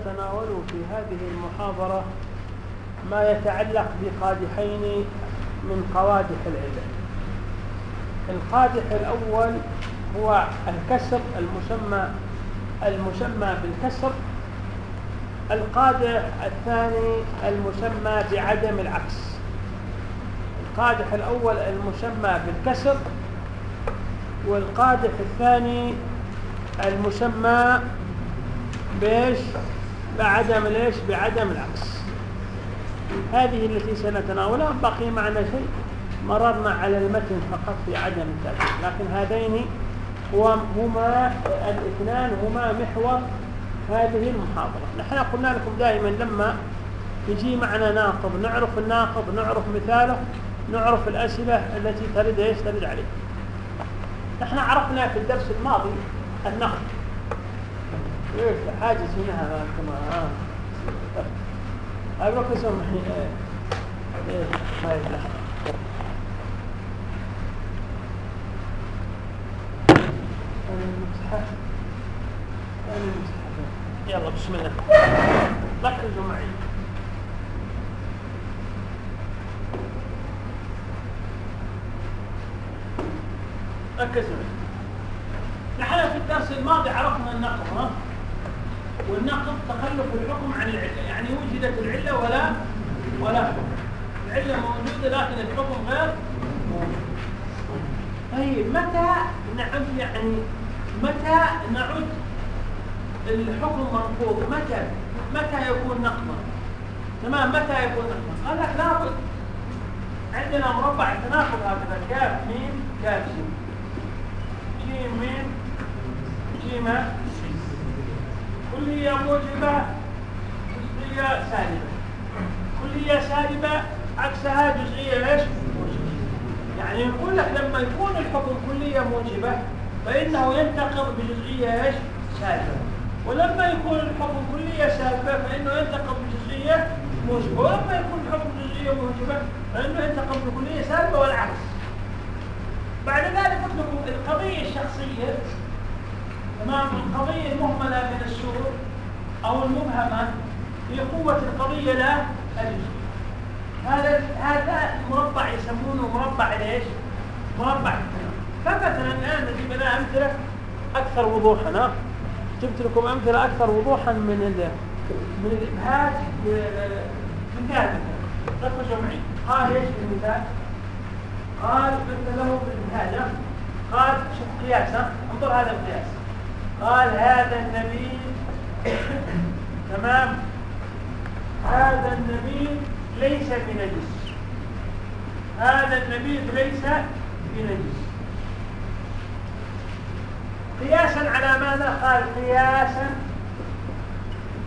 نتناول في هذه المحاضرة ما يتعلق بقادحين من قوادح العلم. القادح الأول هو الكسر المسمى المسمى بالكسر. القادح الثاني المسمى بعدم العكس. القادح الأول المسمى بالكسر. والقادح الثاني المسمى بإيش؟ بعدم ليش؟ بعدم العكس. هذه التي سنتناولها بقي معنا شيء. مررنا على المتن فقط في عدم التأثير لكن هذين هما الاثنان هما محور هذه المحاضرة. نحن قلنا لكم دائما لما يجي معنا ناقض نعرف الناقض نعرف مثاله نعرف الأسئلة التي ترد إيش؟ ترد عليه. نحن عرفنا في الدرس الماضي النقد حاجز منها كما لحظة أنا المصحف أنا المصحف يلا بسم الله. ركزوا معي ركزوا نحن في الدرس الماضي عرفنا النقد ها؟ والنقد تخلف الحكم عن العلة. يعني وجدت العلة ولا ولا حكم. العلة موجودة لكن الحكم غير موجود. طيب متى نعم يعني متى نعد الحكم منقوض؟ متى؟ متى يكون نقضا؟ تمام متى يكون نقضا؟ قال لك لابد عندنا مربع التناقض هكذا. كاف ميم كاف سين جيم ميم جيم كلية موجبة جزئية سالبة كلية سالبة عكسها جزئية إيش؟ يعني يقول لك لما يكون الحكم كلية موجبة فإنه ينتقض بجزئية إيش؟ سالبة ولما يكون الحكم كلية سالبة فإنه ينتقض بجزئية موجبة ولما يكون الحكم جزئية موجبة فإنه ينتقض بكلية سالبة والعكس بعد ذلك لكم القضية الشخصية تمام القضية المهملة من الشروط أو المبهمة هي قوة القضية لا هذا هذا مربع يسمونه مربع ليش؟ مربع. فمثلا الآن نجيب لنا أمثلة أكثر وضوحا جبت لكم أمثلة أكثر وضوحا من ال من الإبهاج مثال ركزوا معي قال إيش المثال؟ قال مثل له بالإبهاج قال شوف قياسا انظر هذا القياس. قال هذا النبي تمام؟ هذا النبي ليس بنجس. هذا النبي ليس بنجس. قياسا على ماذا؟ قال قياسا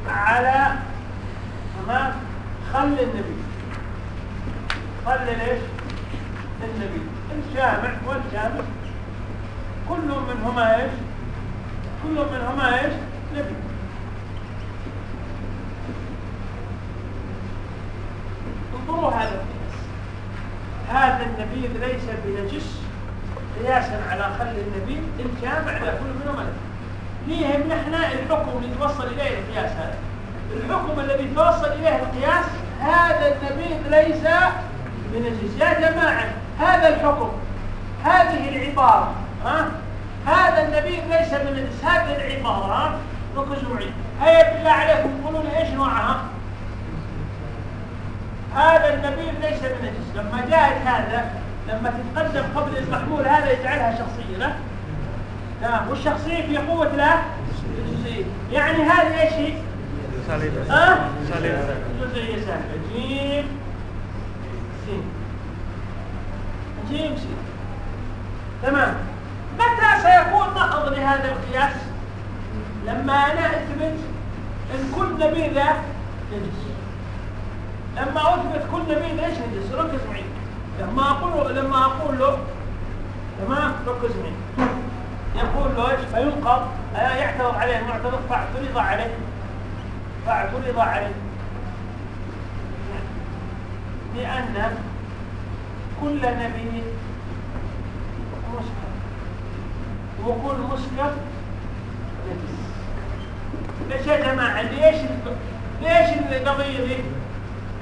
على تمام؟ خل النبي. خل ليش؟ النبي الجامع والجامع كل منهما إيش؟ كل منهما إيش؟ نبي. انظروا هذا القياس. هذا النبي ليس بنجس قياسا على خل النبي الجامع لا كل منهما نبي ليه؟ نحن الحكم اللي توصل إليه القياس هذا. الحكم الذي توصل إليه القياس هذا النبي ليس بنجس. يا جماعة هذا الحكم هذه العبارة ها؟ هذا النبي ليس بنجس هذه العباره ركزوا معي هيا بالله عليكم قولوا لي إيش نوعها؟ هذا النبي ليس بنجس لما جاءت هذا لما تتقدم قبل المحمول هذا يجعلها شخصية لا؟ لا والشخصيه في قوة لا؟ الجزئيه يعني هذه إيش هي؟ ها؟ سالبة جيم. سين. جيم سين. تمام. متى سيكون نقض لهذا القياس؟ لما أنا أثبت إن كل نبي له نجس لما أثبت كل نبيذ إيش نجس ركز معي. لما أقول لما أقول له تمام؟ ركز معي. يقول له إيش؟ فينقض. يعترض عليه؟ المعترض فاعترض عليه. فاعترض عليه. لأن كل نبي مسكر وكل مسكر نجس ليش يا جماعة ليش ليش القضية دي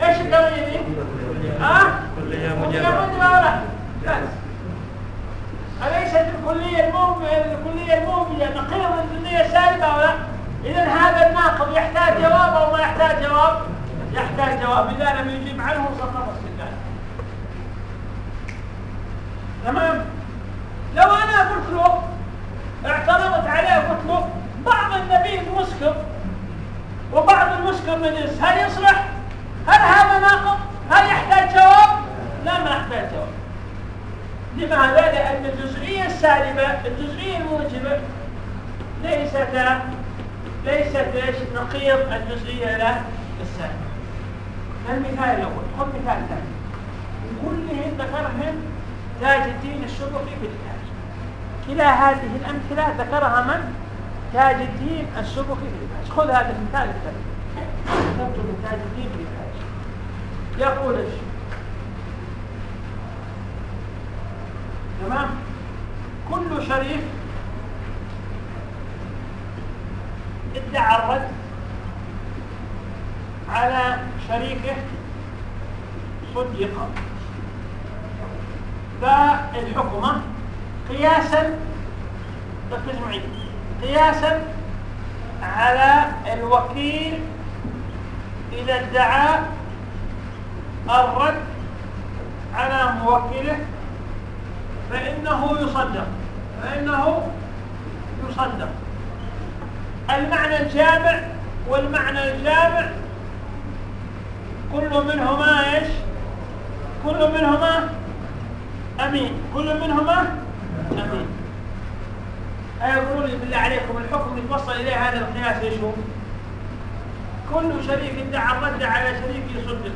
إيش القضية دي؟ ها؟ كلية مجرد أليست الكلية الموجبة الكلية الموجبة نقيض الكلية السالبة أو لا؟ إذا هذا الناقض يحتاج جواب أو ما يحتاج جواب؟ يحتاج جواب إذا لم يجيب عنه سقط السجاد تمام؟ لو أنا قلت له اعترضت عليه وقلت له بعض النبيذ مسكر وبعض المسكر نجس هل يصلح؟ هل هذا ناقض؟ هل يحتاج جواب؟ لا ما يحتاج جواب لماذا؟ لأن الجزئية السالبة الجزئية الموجبة ليست ليست إيش نقيض الجزئية له السالبة المثال الأول خذ مثال ثاني كلهم ذكرهم تاج الدين السبقي في كلا هذه الأمثلة ذكرها من؟ تاج الدين السبقي في الإنتاج خذ هذا المثال الثاني كتبت من تاج الدين في يقول إيش؟ تمام؟ كل شريف ادعى الرد على شريكه صدق فالحكمة قياسا ركز معي قياسا على الوكيل إذا ادعى الرد على موكله فإنه يصدق. فإنه يصدق. المعنى الجامع والمعنى الجامع كل منهما إيش؟ كل منهما أمين. كل منهما ايقولوا لي بالله عليكم الحكم اللي توصل إليه هذا القياس إيش هو؟ كل شريك ادعى الرد على شريك يصدق.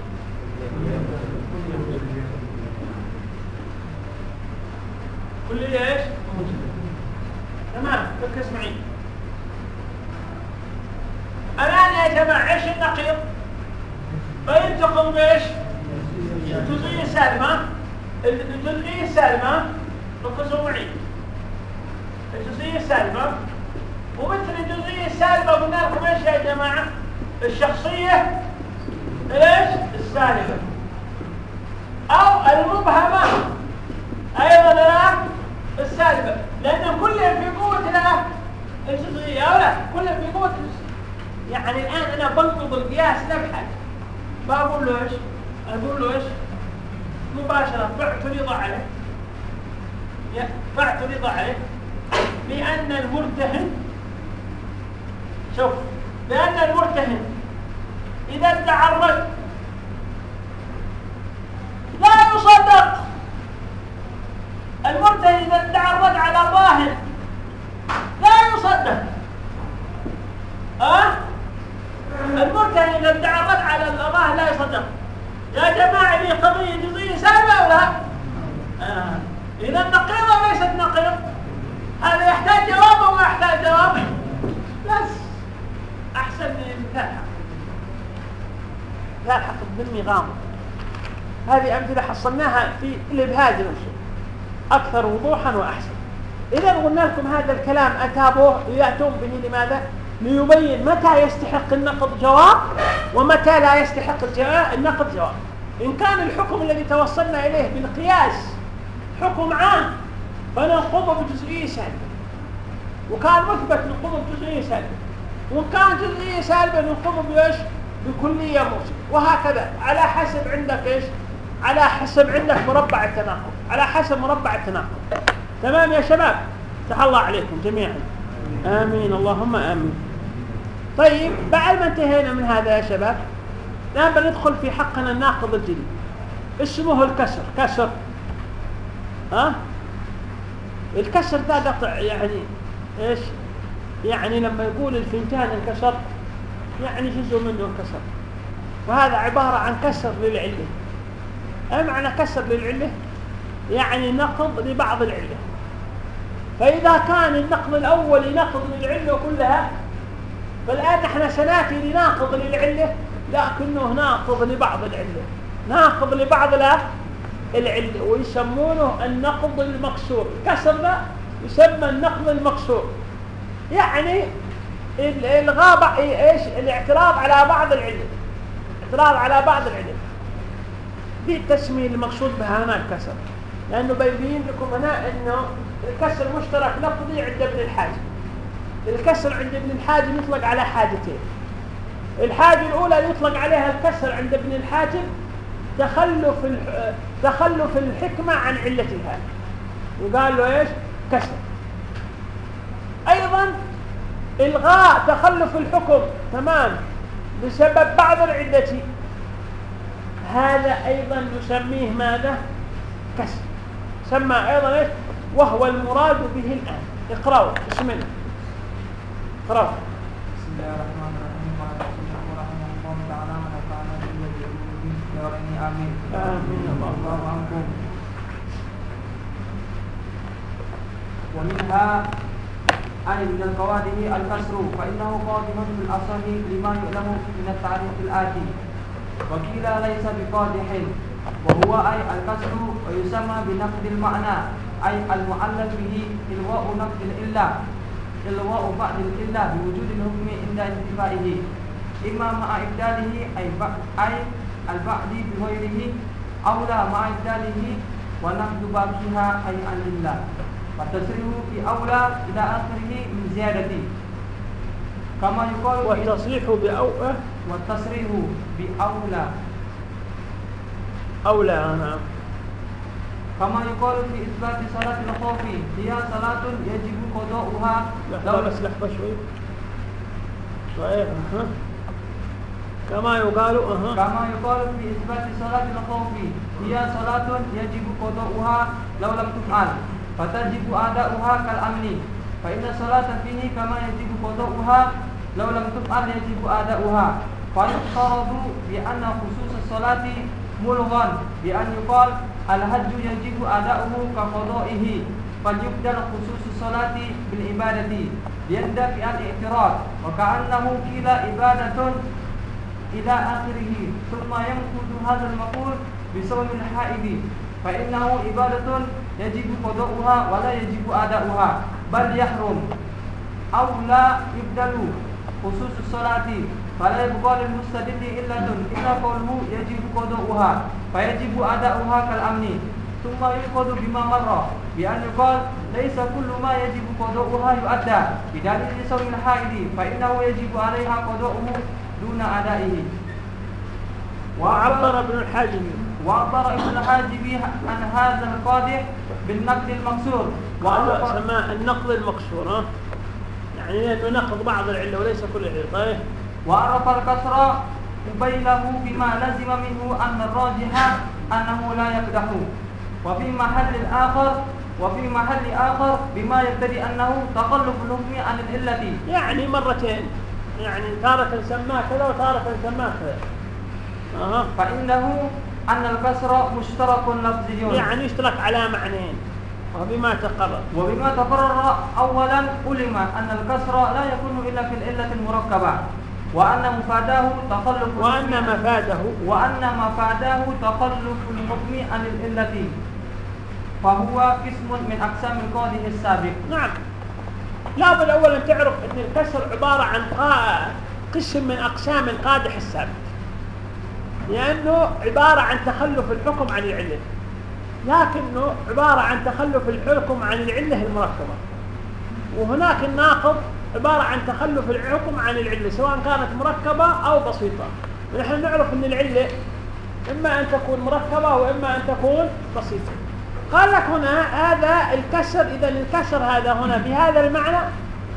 كل إيش؟ تمام ركز معي الآن يا جماعة إيش النقيض؟ فينتقل بايش الجزئيه سالمه الجزئيه سالمه ركزوا معي الجزئيه سالمه ومثل الجزئيه السالبه قلنا لكم إيش يا جماعة الشخصيه إيش السالبه أو المبهمه أيضا لا السالبه لأن كلهم في قوه لا الجزئيه أو لا كلهم في قوه يعني الان أنا بنقض القياس نبحث بقول له إيش أقول له إيش مباشره فاعترض عليه فاعترض عليه بأن المرتهن شوف بأن المرتهن إذا ادعى الرد لا يصدق. المرتهن إذا ادعى الرد على الراهن لا يصدق ها أه؟ المرتهن اذا ادعى الرد على الراهن لا يصدق يا جماعة دي قضيه جزئيه سالبه أو لا؟ آه. اذا نقيضه وليست نقيض هذا يحتاج جواب أو ما يحتاج جواب؟ بس احسن مثال حق الذمي غامض هذه أمثلة حصلناها في الابهاج نفسه أكثر وضوحا وأحسن. إذا قلنا لكم هذا الكلام أتابوه ياتون به لماذا؟ ليبين متى يستحق النقض جواب ومتى لا يستحق النقض جواب. إن كان الحكم الذي توصلنا إليه بالقياس حكم عام فننقضه بجزئية سالبة. وكان مثبت ننقضه بجزئية سالبة. وإن كان جزئية سالبة ننقضه بإيش؟ بكلية موجبة وهكذا. على حسب عندك إيش؟ على حسب عندك مربع التناقض. على حسب مربع التناقض. تمام يا شباب؟ فتح الله عليكم جميعا. آمين. اللهم آمين. طيب بعد ما انتهينا من هذا يا شباب الآن بندخل في حقنا الناقض الجديد. اسمه الكسر. كسر. ها؟ أه؟ الكسر ده قطع يعني إيش؟ يعني لما يقول الفنجان انكسر يعني جزء منه انكسر. وهذا عبارة عن كسر للعلة. أي معنى كسر للعلة؟ يعني نقض لبعض العلة. فإذا كان النقض الأول نقض للعلة كلها فالآن نحن سنأتي لناقض للعلة لكنه ناقض لبعض العلة. ناقض لبعض العلة ويسمونه النقض المكسور. كسر ده يسمى النقض المكسور. يعني الغاء إيش؟ الاعتراض على بعض العلة. اعتراض على بعض العلة دي التسمية المقصود بها هنا الكسر لأنه بيبين لكم هنا أنه الكسر مشترك لفظي عند ابن الحاجب الكسر عند ابن الحاجب يطلق على حاجتين. الحاجة الأولى يطلق عليها الكسر عند ابن الحاجب تخلف تخلف الحكمة عن علتها. يقال له إيش؟ كسر. أيضا إلغاء تخلف الحكم. تمام. بسبب بعض العلة. هذا أيضا نسميه ماذا؟ كسر سمى أيضا إيش؟ وهو المراد به الآن. اقرأوا بسم الله. اقرأوا بسم الله الرحمن الرحيم. قال رحمه الله تعالى ونفعنا به آمين. آمين. الله عنكم ومنها أي من القواعد الكسر فإنه قادم في الأصح لما يعلم من التعريف الآتي. وقيل ليس بقادح وهو أي الكسر ويسمى بنقد المعنى أي المعلق به إلواء نقد الإلا إلواء بعد الإلا بوجود الحكم عند انتفائه. إما مع إبداله أي أي البعد بغيره أو لا مع إبداله ونقد باقيها أي عن الله والتصريح في أولى إلى آخره من زيادة. كما يقال والتصريح بأولى والتصريح بأولى. أولى نعم. كما يقال في إثبات صلاة الخوف هي صلاة يجب قضاؤها. لحظة بس لحظة شوي. صحيح أه. كما يقال أه. كما يقال في إثبات صلاة الخوف هي صلاة يجب قضاؤها لو لم تفعل. فتجب أداؤها كالأمن فإن الصلاة فيه كما يجب قضاؤها لو لم تفعل يجب أداؤها فيفترض بأن خصوص الصلاة ملغا بأن يقال الحج يجب أداؤه كقضائه فليبدل خصوص الصلاة بالعبادة ليندفع الاعتراض وكأنه قيل عبادة إلى آخره ثم ينقض هذا المقول بصوم الحائض فإنه عبادة يجب قضاؤها ولا يجب أداؤها بل يحرم. أو لا يبدل خصوص الصلاة فلا يبقى للمستدل إلا إلا قوله يجب قضاؤها فيجب أداؤها كالأمن. ثم يؤخذ بما مر بأن يقال ليس كل ما يجب قضاؤها يؤدى. بدليل صوم الحائض فإنه يجب عليها قضاؤه دون أدائه. وعبر ابن الحاجب وعبر ابن الحاجب عن هذا القادح بالنقد المكسور وعبر سماه النقد المكسور ها؟ يعني إنه نقض بعض العلة وليس كل العلة طيب؟ وعرف الكسر قبيله بما لزم منه أن الراجح أنه لا يقدح وفي محل اخر وفي محل آخر بما يقتضي أنه تخلف الحكم عن العلة. يعني مرتين. يعني تارة سماه كذا وتارة سماه كذا. أه. فإنه أن الكسر مشترك لفظي يعني يشترك على معنيين. وبما تقرر. وبما تقرر أولا علم أن الكسر لا يكون إلا في العلة المركبة وأن مفاداه تخلف وأن مفاده. وأن مفاداه تخلف الحكم عن العلة. فهو قسم من أقسام القاضي السابق. نعم. لابد أولا تعرف أن الكسر عبارة عن قسم من أقسام القادح السابق. لأنه عبارة عن تخلف الحكم عن العلة. لكنه عبارة عن تخلف الحكم عن العلة المركبة. وهناك الناقض عبارة عن تخلف الحكم عن العلة سواء كانت مركبة أو بسيطة. ونحن نعرف أن العلة إما أن تكون مركبة وإما أن تكون بسيطة. قال لك هنا هذا الكسر إذا الكسر هذا هنا بهذا المعنى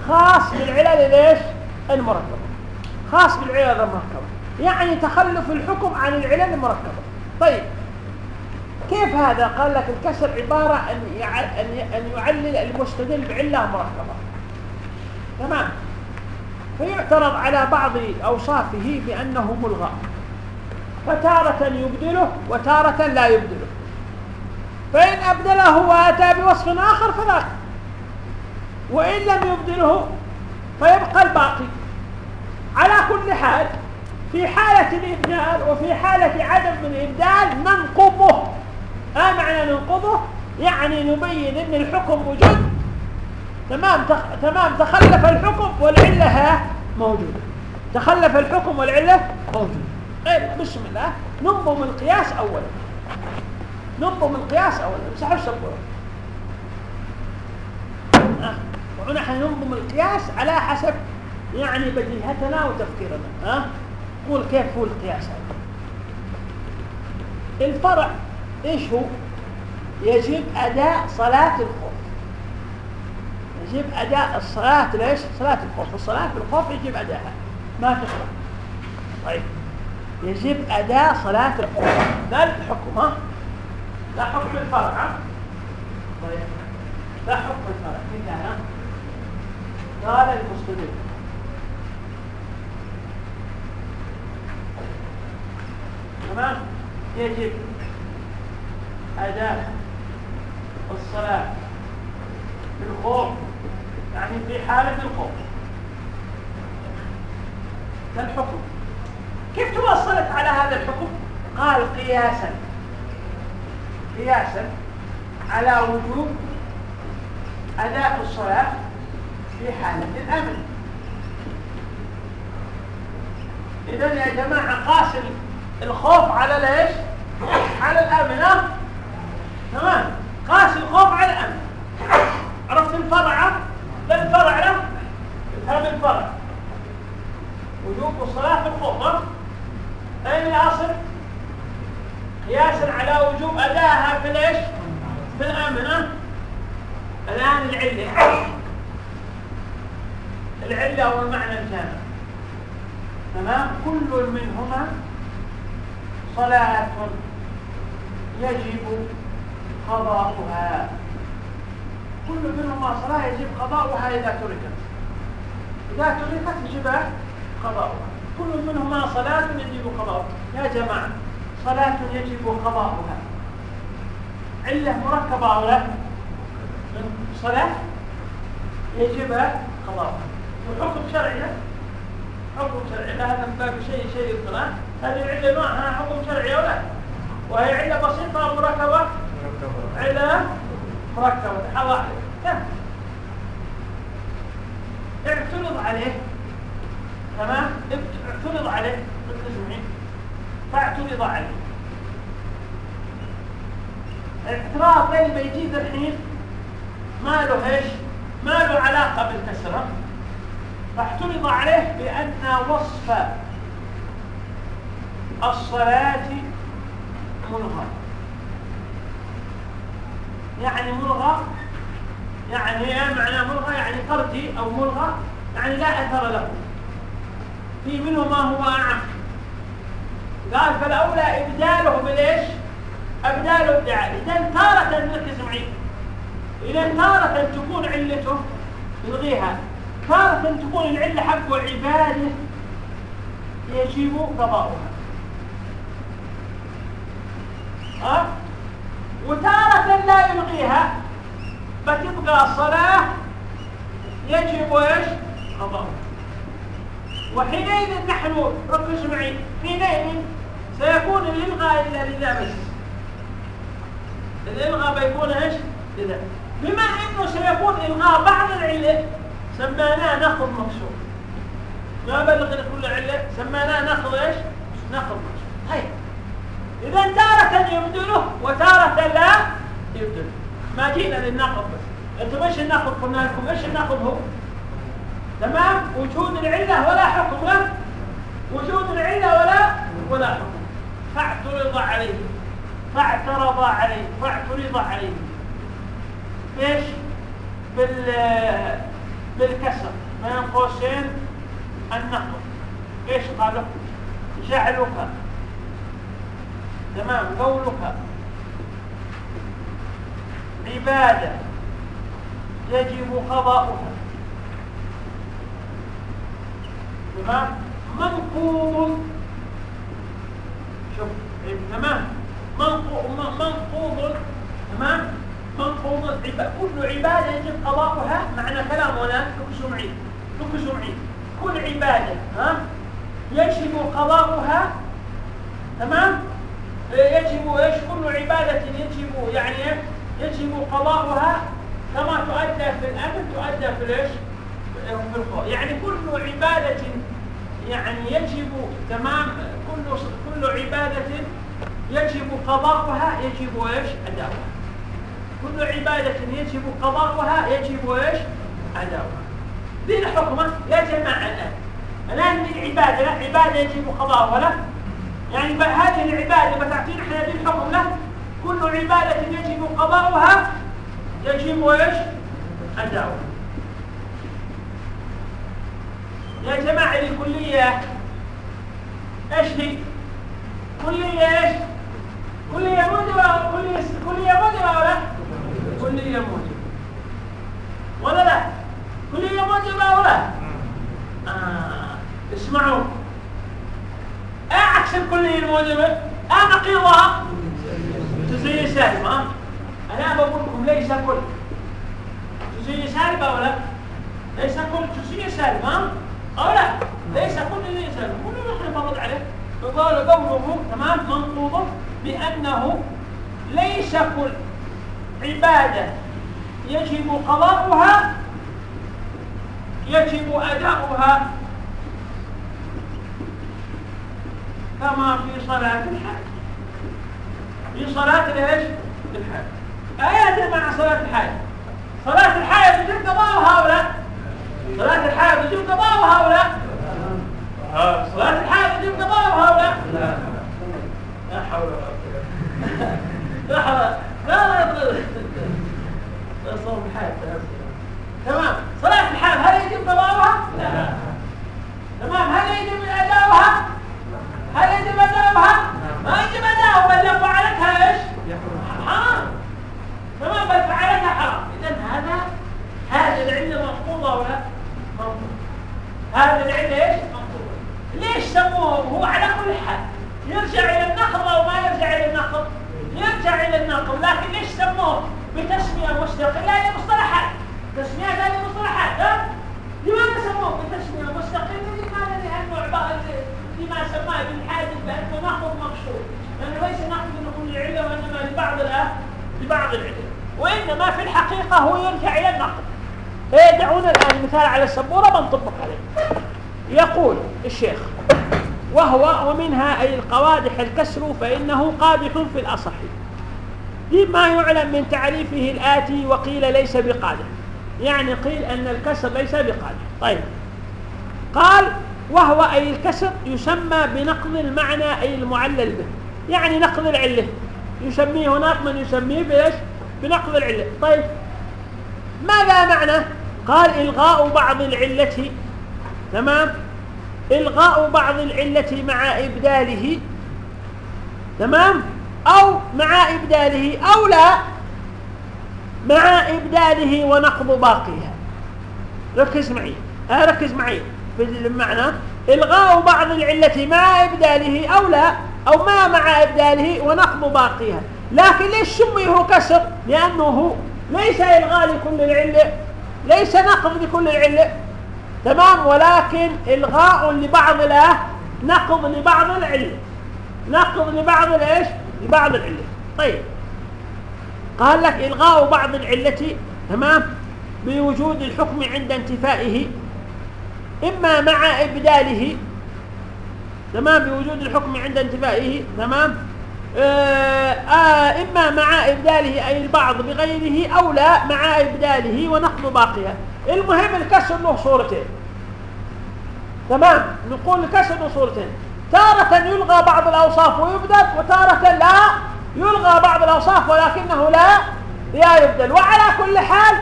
خاص بالعلل ليش؟ المركبة. خاص بالعلل المركبة. يعني تخلف الحكم عن العلل المركبة. طيب كيف هذا؟ قال لك الكسر عبارة أن أن يعلل المستدل بعلة مركبة. تمام؟ فيعترض على بعض أوصافه بأنه ملغى. فتارة يبدله وتارة لا يبدله. فإن أبدله وأتى بوصف آخر فذاك. وإن لم يبدله فيبقى الباقي. على كل حال في حالة الإبدال وفي حالة عدم الإبدال ننقضه. ما معنى ننقضه؟ يعني نبين أن الحكم وجود. تمام. تمام تخلف الحكم والعلة موجودة. تخلف الحكم والعلة موجودة. غير بسم الله. ننظم القياس أولا ننظم القياس أولا امسحوا السبورة. آه. ونحن ننظم القياس على حسب يعني بديهتنا وتفكيرنا. ها؟ أه؟ قول كيف هو القياس هذا الفرع إيش هو؟ يجب أداء صلاة الخوف. يجب أداء الصلاة ليش؟ صلاة الخوف. الصلاة بالخوف يجب أداءها ما تشرع طيب. يجب أداء صلاة الخوف. ده الحكم ها؟ لا حكم الفرع ها؟ طيب. لا حكم الفرع. كيف قال المستدل تمام؟ يجب أداء الصلاة بالخوف يعني في حالة الخوف الحكم؟ كيف توصلت على هذا الحكم؟ قال قياسا. قياسا على وجوب أداء الصلاة في حالة الأمن. إذا يا جماعة قاس الخوف على ليش على الأمن ها؟ تمام؟ قاس الخوف على الأمن. عرفت الفرع؟ لا الفرع له افهم الفرع. وجوب الصلاة في الخوف ها؟ أين الاصل قياسا على وجوب ادائها في ليش في الأمن ها؟ الآن العلة. العلة هو المعنى الجامع. تمام؟ كل منهما صلاة يجب قضاؤها. كل منهما صلاة يجب قضاؤها إذا تركت. إذا تركت يجب قضاؤها. كل منهما صلاة يجب قضاؤها. يا جماعة صلاة يجب قضاؤها. علة مركبة أو لا؟ صلاة يجب قضاؤها. وحكم شرعي حكم شرعي. لا هذا باب شيء شيء الصلاة هذه العلة معها حكم شرعي أو لا وهي علة بسيطة مركبة علة مركبة. تحول عليه اعترض عليه. تمام؟ اعترض عليه. بالتجميع فاعترض عليه. الاعتراض بين ما يجيز الحين. ما له إيش؟ ما له علاقة بالكسرة. فاعترض عليه بأن وصف الصلاة ملغى. يعني ملغى يعني إيه معنى ملغى؟ يعني فردي أو ملغى يعني لا أثر له. في منه ما هو أعم. قال فالاولى إبداله بالايش أبداله ابداع. اذا تارة نركز معي اذا تارة تكون علته يلغيها. تارة تكون العلة حقه عباده. يجب قضاؤها ها؟ وتارة لا يلغيها فتبقى الصلاة يجب إيش؟ قضاء. وحينئذ نحن ركز معي حينئذ سيكون الإلغاء الا لذا بس. الإلغاء بيكون إيش؟ لذا. بما إنه سيكون إلغاء بعض العلة سميناه نخض مكسور ما بلغنا كل علة سميناه نخض إيش؟ نخض مكسور هاي إذا تارة يبدله وتارة لا يبدله. ما جينا للنقض بس. أنتم إيش النقض قلنا لكم؟ إيش النقض هو؟ تمام؟ وجود العلة ولا حكم له. وجود العلة ولا ولا حكم. فاعترض عليه. فاعترض عليه. فاعترض عليه. إيش؟ بال بالكسر. بين قوسين النقض إيش قالوا جعلك. تمام قولك. عبادة يجب قضاؤها. تمام؟ منقول شوف تمام؟ منقوض تمام؟ منقوض. كل عبادة يجب قضاؤها. معنى كلام هنا لك سمعي لك سمعي كل عبادة ها؟ يجب قضاؤها. تمام؟ يجب إيش؟ كل عبادة يجب يعني يجب قضاؤها كما تؤدى في الأمن تؤدى في إيش في الخوف يعني كل عبادة يعني يجب تمام؟ كل كل عبادة يجب قضاؤها يجب إيش؟ أداؤها. كل عبادة يجب قضاؤها يجب إيش؟ أداؤها. دي الحكمة يا جماعة الآن الآن دي العبادة عبادة يجب قضاؤها لا. يعني هذه العبادة بتعطينا إحنا دي الحكم له. كل عبادة يجب قضاؤها يجب إيش؟ أداؤها. يا جماعة الكلية إيش هي؟ كلية إيش؟ كلية موجبة كلية كلية موجبة ولا؟ كلية موجبة ولا لا؟ كلية موجبة ولا؟ آه. اسمعوا. عكس الكلية الموجبة؟ أنا نقيضها جزئية سالبة أنا بقول لكم ليس كل. جزئية سالبة ولا؟ ليس كل. جزئية سالبة أو لا؟ ليس كل جزئية سالبة كل نحن نفرض عليه. يقال قوله تمام؟ منقوض بأنه ليس كل. عبادة. يجب قضاؤها يجب أداؤها كما في صلاة الحاج في صلاة الايش؟ الحاج آيات مع صلاة الحاج صلاة الحاج يجب قضاؤها ولا صلاة الحاج يجب قضاؤها ولا صلاة الحاج يجب قضاؤها ولا لا؟ لا حول ولا قوة لا حول لا لا لا صوم الحاج تمام. صلاة الحاج هل يجب قضاؤها؟ لا. تمام. هل يجب أداؤها؟ هل يجب أداؤها؟ ما يجب أداؤها بل لو فعلتها إيش؟ حرام تمام بل فعلتها حرام إذا هذا هذه العلة مفقودة ولا؟ مفقودة هذه العلة إيش؟ مفقودة ليش سموه هو على كل حال يرجع إلى النقض أو ما يرجع إلى النقض؟ يرجع إلى النقض لكن ليش سموه لمصطلحات تسمية هذه مصطلحات ها؟ لماذا سموه بتسمية مستقلة؟ لماذا؟ لأنه عبارة فيما سماه ابن حاجب بأنه نقض مقصود لأنه ليس نقض لكل علة وإنما لبعض لبعض العلة. وإنما في الحقيقة هو يرجع إلى النقض إيه دعونا الآن مثال على السبورة بنطبق عليه. يقول الشيخ وهو ومنها أي القوادح الكسر فإنه قادح في الأصح. بما يعلم من تعريفه الآتي وقيل ليس بقادح. يعني قيل أن الكسر ليس بقادح. طيب. قال وهو أي الكسر يسمى بنقض المعنى أي المعلل به. يعني نقض العلة. يسميه هناك من يسميه بإيش؟ بنقض العلة. طيب ماذا معنى؟ قال إلغاء بعض العلة. تمام؟ إلغاء بعض العلة مع إبداله. تمام؟ أو مع إبداله أو لا مع إبداله ونقض باقيها. ركز معي. ركز معي. في المعنى إلغاء بعض العلة مع إبداله أو لا أو ما مع إبداله ونقض باقيها. لكن ليش سميه كسر؟ لأنه ليس إلغاء لكل العلة ليس نقض لكل العلة. تمام؟ ولكن إلغاء لبعض لا نقض لبعض العلة. نقض لبعض الإيش؟ لبعض العلة. طيب. قال لك إلغاء بعض العلة تمام؟ بوجود الحكم عند انتفائه. إما مع إبداله تمام بوجود الحكم عند انتفائه تمام؟ آه آه إما مع إبداله أي البعض بغيره أو لا مع إبداله ونقض باقيها المهم الكسر له صورتين. تمام؟ نقول الكسر له صورتين. تارة يلغى بعض الأوصاف ويبدل وتارة لا يلغى بعض الأوصاف ولكنه لا لا يبدل. وعلى كل حال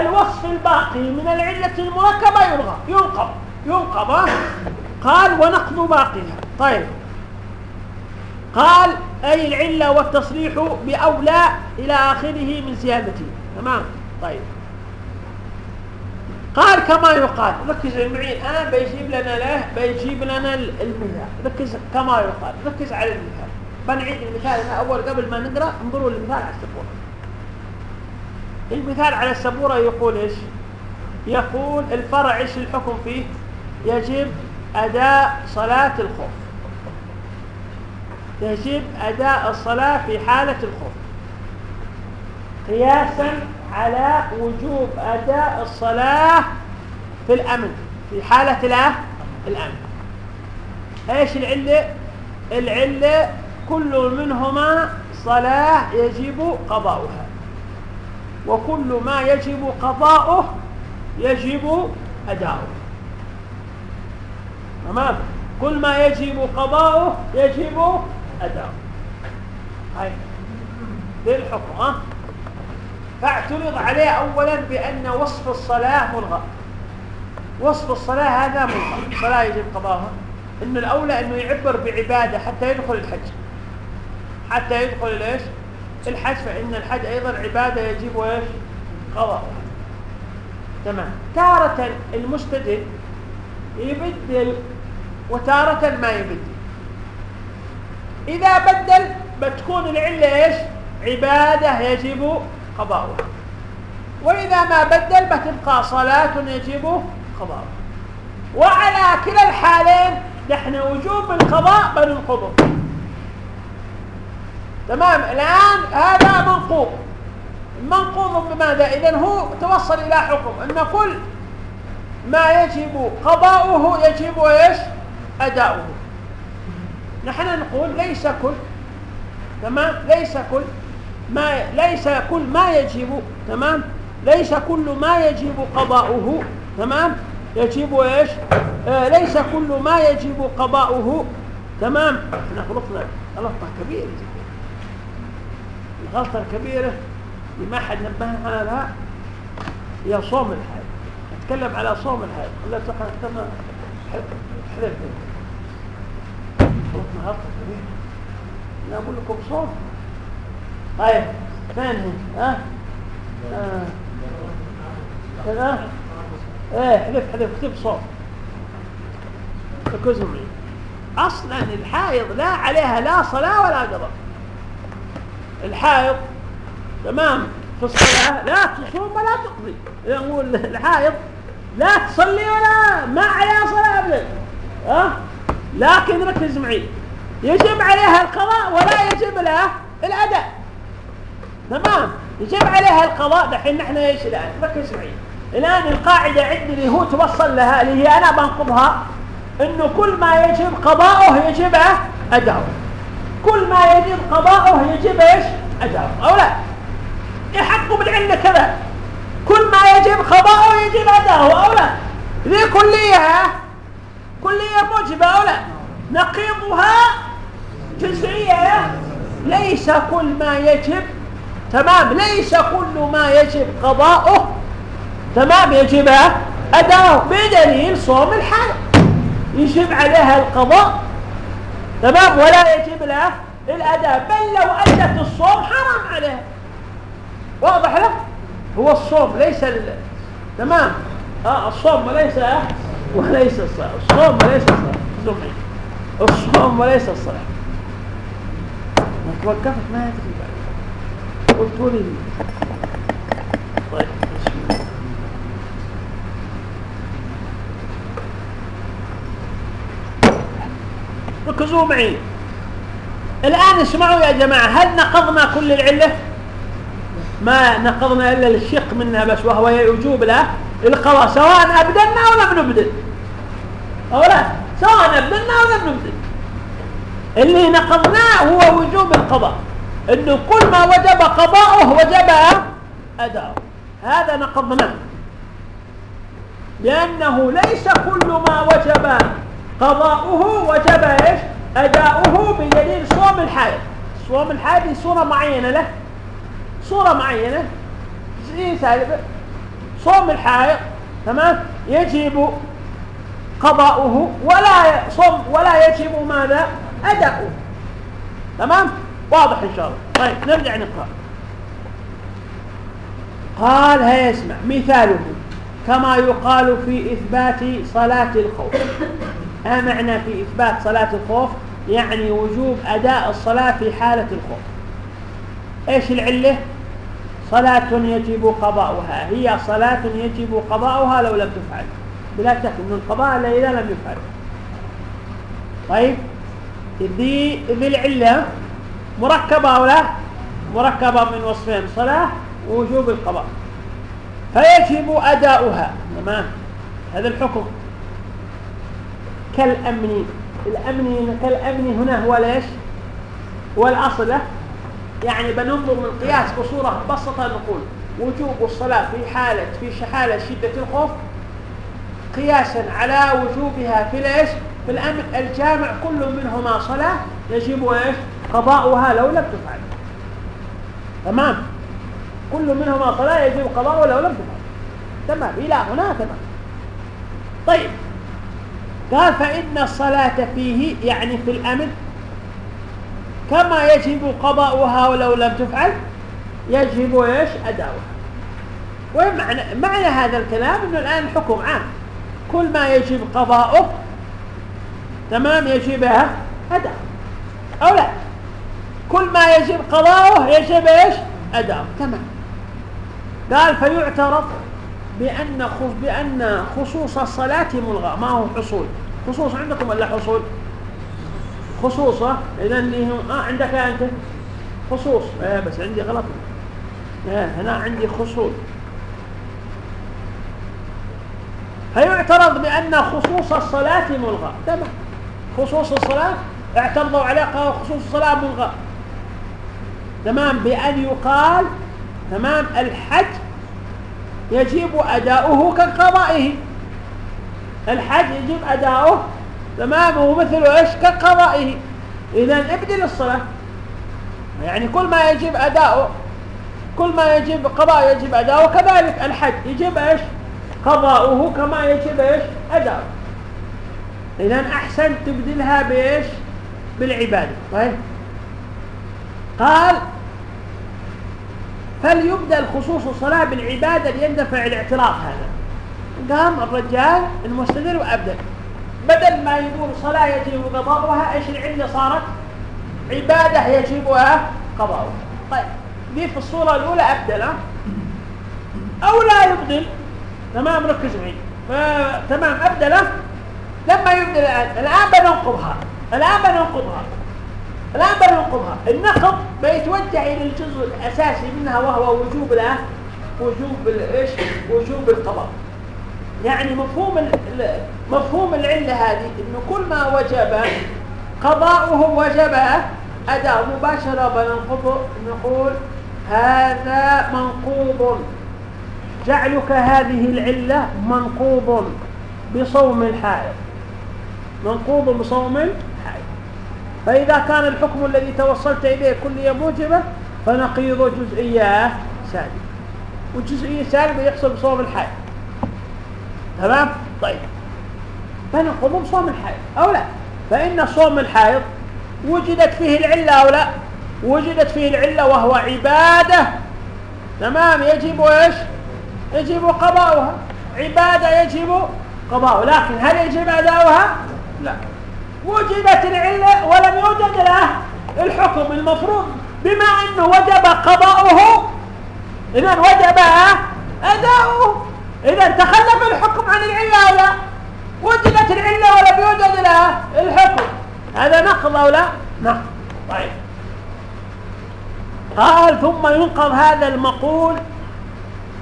الوصف الباقي من العلة المركبة يلغى ينقض ينقض. قال ونقض باقيها طيب. قال أي العلة والتصريح بأولى إلى آخره من زيادته تمام؟ طيب. قال كما يقال. ركز معي الآن بيجيب لنا له بيجيب لنا المثال ركز كما يقال. ركز على المثال بنعيد المثال هنا أول قبل ما نقرأ. انظروا المثال على السبورة. المثال على السبورة يقول إيش؟ يقول الفرع إيش الحكم فيه؟ يجب أداء صلاة الخوف. يجب أداء الصلاة في حالة الخوف. قياسا على وجوب أداء الصلاة في الأمن في حالة الأه الأمن. إيش العلة؟ العلة كل منهما صلاة يجب قضاؤها. وكل ما يجب قضاؤه يجب أداؤه. تمام؟ كل ما يجب قضاؤه يجب أداؤه. هاي ذي الحكم ها؟ فاعترض عليه أولا بأن وصف الصلاة ملغى. وصف الصلاة هذا ملغى. الصلاة يجب قضاءها إن الأولى أنه يعبر بعبادة حتى يدخل الحج. حتى يدخل الايش الحج. فإن الحج أيضا عبادة يجب إيش؟ قضاءها تمام. تارة المستدل يبدل وتارة ما يبدل إذا بدل بتكون العلة إيش؟ عبادة يجب قضاؤها. وإذا ما بدل بتبقى صلاة يجب قضاؤها. وعلى كلا الحالين نحن وجوب القضاء بننقضه تمام؟ الآن هذا منقوض. منقوض بماذا؟ إذا هو توصل إلى حكم. أن كل ما يجب قضاؤه يجب إيش؟ أداؤه. نحن نقول ليس كل تمام؟ ليس كل ما ليس كل ما يجب تمام؟ ليس كل ما يجب قضاؤه تمام؟ يجب إيش؟ آه ليس كل ما يجب قضاؤه تمام؟ إحنا غلطنا غلطه كبيرة جدا. الغلطة الكبيرة اللي ما حد نبهنا لها هي صوم الحيض اتكلم على صوم الحيض قلت إحنا كما حلف أقول لكم صوم. طيب فين ها؟ آه. كذا؟ إيه حلف حلف اكتب صوت ركزوا معي أصلا الحائض لا عليها لا صلاة ولا قضاء. الحائض تمام في الصلاة لا تصوم ولا تقضي. يقول الحائض لا تصلي ولا ما عليها صلاة أبدا. ها؟ أه؟ لكن ركز معي. يجب عليها القضاء ولا يجب لها الأداء. تمام؟ يجب عليها القضاء. دحين نحن إيش الآن؟ ركز معي. الآن القاعدة عندي اللي هو توصل لها اللي هي أنا بنقضها إنه كل ما يجب قضاؤه يجب أداؤه. كل ما يجب قضاؤه يجب إيش؟ أداؤه. أو لا؟ يحقوا بالعله كذا. كل ما يجب قضاؤه يجب اداؤه أو لا؟ ذي كلية كلية موجبة أو لا؟ نقيضها جزئية ليس كل ما يجب تمام؟ ليس كل ما يجب قضاؤه تمام؟ يجب أداؤه بدليل صوم الحال. يجب عليها القضاء تمام؟ ولا يجب لها الأداء بل لو أدت الصوم حرام عليها. واضح له هو الصوم ليس ال... تمام؟ آه الصوم وليس وليس الصلاة الصوم وليس الصلاة الصوم وليس الصلاة توقفت ما بعد. قلت لي. طيب ركزوا معي. الآن اسمعوا يا جماعة هل نقضنا كل العلة؟ ما نقضنا إلا الشق منها بس وهو وجوب له القضاء سواء أبدلنا أو لم نبدل. أو لا سواء أبدلنا أو لم نبدل. اللي نقضناه هو وجوب القضاء. إنه كل ما وجب قضاؤه وجب أداؤه. هذا نقضناه لأنه ليس كل ما وجب قضاؤه وجب إيش؟ أداؤه بدليل صوم الحائض. صوم الحائض صورة معينة له. صورة معينة. زي سالفه صوم الحائض تمام؟ يجب قضاؤه ولا صوم ولا يجب ماذا؟ أداؤه. تمام؟ واضح إن شاء الله. طيب نرجع نقرأ. قال هيا اسمع مثاله كما يقال في إثبات صلاة الخوف. ما معنى في إثبات صلاة الخوف؟ يعني وجوب أداء الصلاة في حالة الخوف. إيش العلة؟ صلاة يجب قضاؤها. هي صلاة يجب قضاؤها لو لم تفعل. بلا شك أن القضاء إذا لم يفعل. طيب ذي ذي العلة مركبة أو لا؟ مركبة من وصفين صلاة ووجوب القضاء. فيجب أداؤها. تمام؟ هذا الحكم. كالأمن. الأمن كالأمن هنا هو ليش؟ هو الأصل. يعني بننظر من قياس بصورة مبسطة نقول وجوب الصلاة في حالة في حالة شدة الخوف قياسا على وجوبها في ليش في الأمن الجامع كل منهما صلاة يجب إيش؟ قضاؤها لو لم تفعل. تمام؟ كل منهما صلاة يجب قضاؤها لو لم تفعل. تمام؟ إلى هنا تمام. طيب قال فإن الصلاة فيه يعني في الأمن كما يجب قضاؤها ولو لم تفعل يجب إيش؟ أداؤها. ومعنى معنى هذا الكلام إنه الآن الحكم عام. كل ما يجب قضاؤه تمام؟ يجب أداؤه أو لا. كل ما يجب قضاؤه يجب إيش؟ أداؤه تمام. قال فيعترض بأن بأن خصوص الصلاة ملغى ما هو حصول؟ خصوص عندكم ولا حصول؟ خصوصة إذا اللي هم آه عندك أنت. خصوص. آه بس عندي غلط. آه هنا عندي خصول فيعترض بأن خصوص الصلاة ملغى. تمام خصوص الصلاة اعترضوا عليه قالوا خصوص الصلاة ملغى. تمام؟ بأن يقال تمام؟ الحج يجب أداؤه كقضائه. الحج يجب أداؤه تمام هو مثل إيش؟ كقضائه. اذا ابدل الصلاة. يعني كل ما يجب اداؤه كل ما يجب قضاء يجب اداؤه كذلك الحج يجب إيش؟ قضاؤه كما يجب إيش؟ اداؤه اذا أحسن تبدلها بإيش؟ بالعبادة. طيب. قال فليبدل خصوص الصلاة بالعبادة ليندفع الاعتراض هذا. قام الرجال المستدل وأبدل. بدل ما يقول صلاة يجب قضاؤها إيش العلة صارت؟ عبادة يجبها قضاؤها. طيب دي في الصورة الأولى أبدل أو لا يبدل. تمام ركز معي. تمام أبدله لما يبدل الآن. الآن بننقضها. الآن بننقضها. الآن بننقضها. النقض بيتوجه إلى الجزء الأساسي منها وهو وجوب الآن وجوب الايش وجوب القضاء. يعني مفهوم مفهوم العلة هذه إنه كل ما وجب قضاؤه وجب اداء مباشرة بننقض نقول هذا منقوض. جعلك هذه العلة منقوض بصوم الحائض. منقوض بصوم الحائض. فإذا كان الحكم الذي توصلت إليه كلية موجبة فنقيض جزئية سالبة. والجزئية سالبة يحصل بصوم الحائض. تمام؟ طيب. فنقض صوم الحائض أو لا؟ فإن صوم الحائض وجدت فيه العلة أو لا؟ وجدت فيه العلة وهو عبادة. تمام؟ يجب إيش؟ يجب قضاؤها. عبادة يجب قضاؤها. لكن هل يجب أداؤها؟ لا. وجدت العلة ولم يوجد له الحكم المفروض بما أنه وجب قضاؤه. إذا وجب أداؤه. إذا تخلف الحكم عن العلة وجدت العلة ولم يوجد لها الحكم. هذا نقض أو لا؟ نقض. طيب. قال ثم ينقض هذا المقول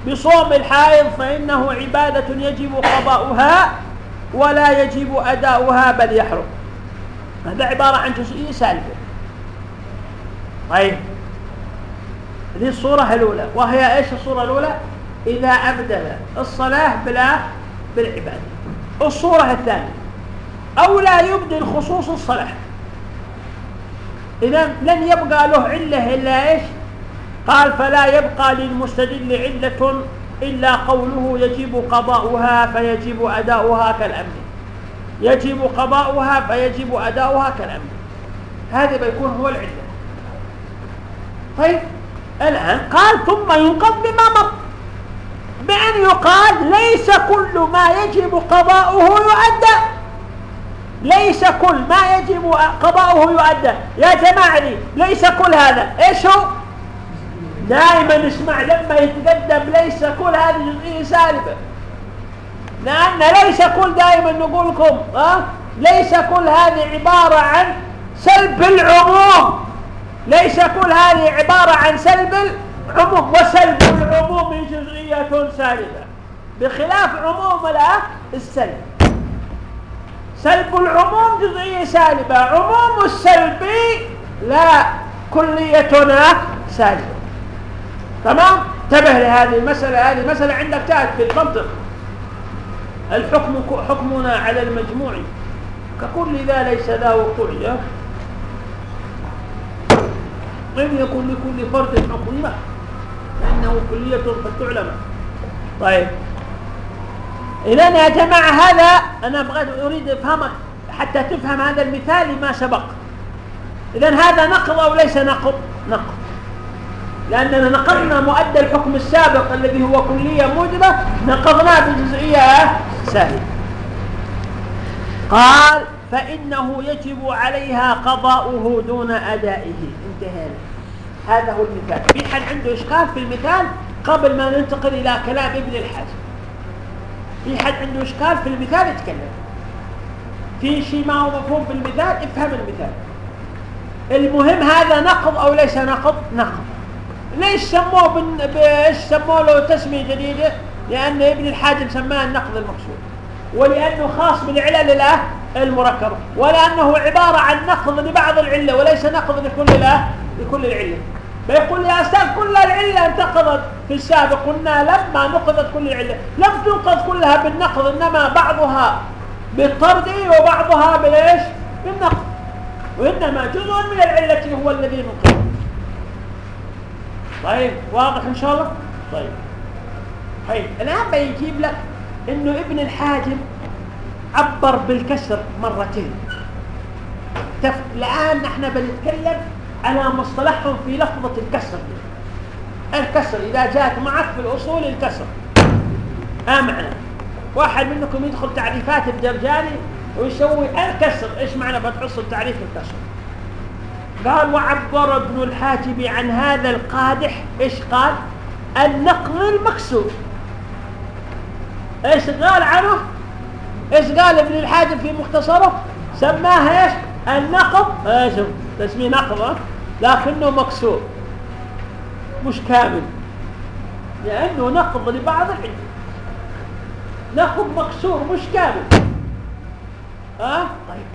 بصوم الحائض فإنه عبادة يجب قضاؤها ولا يجب أداؤها بل يحرم. هذا عبارة عن جزئية سالبة طيب. هذه الصورة الأولى. وهي إيش الصورة الأولى؟ إذا أبدل الصلاة بلا بالعبادة. الصورة الثانية أو لا يبدل خصوص الصلاة. إذا لن يبقى له علة إلا إيش؟ قال فلا يبقى للمستدل علة إلا قوله يجب قضاؤها فيجب أداؤها كالأمن يجب قضاؤها فيجب أداؤها كالأمن هذا بيكون هو العلة. طيب الآن قال ثم ينقض بما مر بأن يقال ليس كل ما يجب قضاؤه يؤدى. ليس كل ما يجب قضاؤه يؤدى. يا جماعة لي ليس كل هذا. إيش هو؟ دائما اسمع لما يتقدم ليس كل هذه جزئية سالبة لأن ليس كل دائما نقول لكم أه؟ ليس كل هذه عبارة عن سلب العموم. ليس كل هذه عبارة عن سلب العموم وسلب العموم جزئية سالبة بخلاف عموم السلب. سلب العموم جزئية سالبة عموم السلبي لا كليتنا سالبة. تمام؟ انتبه لهذه المسألة هذه مسألة عندك تأتي في المنطق. الحكم حكمنا على المجموع. ككل ذا ليس ذا وقوع لم يكن لكل فرد حكمه لأنه كلية فتعلم طيب. إذا يا جماعة هذا أنا بغيت أريد أفهمك حتى تفهم هذا المثال لما سبق. إذا هذا نقض أو ليس نقض؟ نقض. لأننا نقضنا مؤدى الحكم السابق الذي هو كلية موجبة نقضناه بجزئية سهلة. قال فإنه يجب عليها قضاؤه دون أدائه. انتهينا. هذا هو المثال. في حد عنده إشكال في المثال قبل ما ننتقل إلى كلام ابن الحاج. في حد عنده إشكال في المثال يتكلم. في شيء ما هو مفهوم في المثال افهم المثال. المهم هذا نقض أو ليس نقض؟ نقض. ليش سموه بن... إيش سموه له تسمية جديدة؟ لأن ابن الحاجب سماه النقض المقصود. ولأنه خاص بالعلل لا المركبة ولأنه عبارة عن نقض لبعض العلة وليس نقض لكل لا لكل العلة. فيقول يا أستاذ كل العلة انتقضت في السابق قلنا لما نقضت كل العلة لم تنقض كلها بالنقض إنما بعضها بالطرد وبعضها بالإيش؟ بالنقض. وإنما جزء من العلة هو الذي نقض. طيب واضح إن شاء الله؟ طيب. طيب الآن بيجيب لك إنه ابن الحاجب عبر بالكسر مرتين. الآن نحن بنتكلم على مصطلحهم في لفظة الكسر. الكسر إذا جاءت معك في الأصول الكسر. ما معنى؟ واحد منكم يدخل تعريفات الجرجاني ويسوي الكسر. إيش معنى بتحصل تعريف الكسر؟ قال وعبر ابن الحاجب عن هذا القادح. إيش قال؟ النقض المكسور. إيش قال عنه؟ إيش قال ابن الحاجب في مختصره؟ سماها إيش؟ النقض إيش تسميه نقض لكنه مكسور مش كامل لأنه نقض لبعض العلم. نقض مكسور مش كامل. ها؟ أه؟ طيب.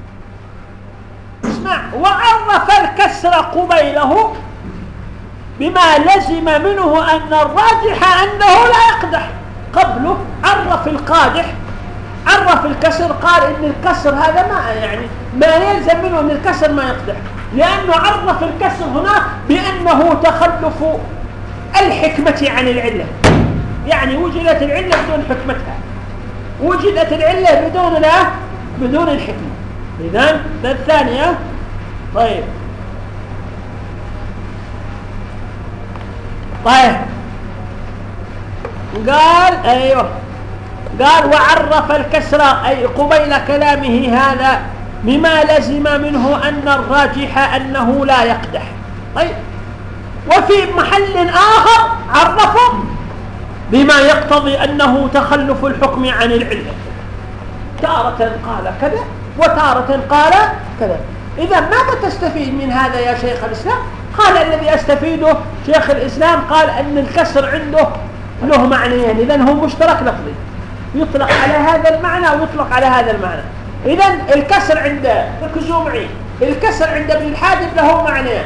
اسمع وعرف الكسر قبيله بما لزم منه أن الراجح أنه لا يقدح. قبله عرف القادح عرف الكسر قال إن الكسر هذا ما يعني ما يلزم منه أن الكسر ما يقدح. لأنه عرف الكسر هنا بأنه تخلف الحكمة عن العلة. يعني وجدت العلة بدون حكمتها. وجدت العلة بدون لا بدون الحكمة. اذا الثانية. طيب. طيب. قال أيوه. قال وعرف الكسر أي قبيل كلامه هذا بما لزم منه أن الراجح أنه لا يقدح. طيب. وفي محل آخر عرفه بما يقتضي أنه تخلف الحكم عن العلة. تارة قال كذا وتارة قال كذا. إذا ماذا تستفيد من هذا يا شيخ الإسلام؟ قال الذي أستفيده شيخ الإسلام قال أن الكسر عنده له معنيين إذا هو مشترك لفظي. يطلق على هذا المعنى ويطلق على هذا المعنى. إذا الكسر عند ركزوا معي؟ الكسر عند ابن الحاجب له معنيين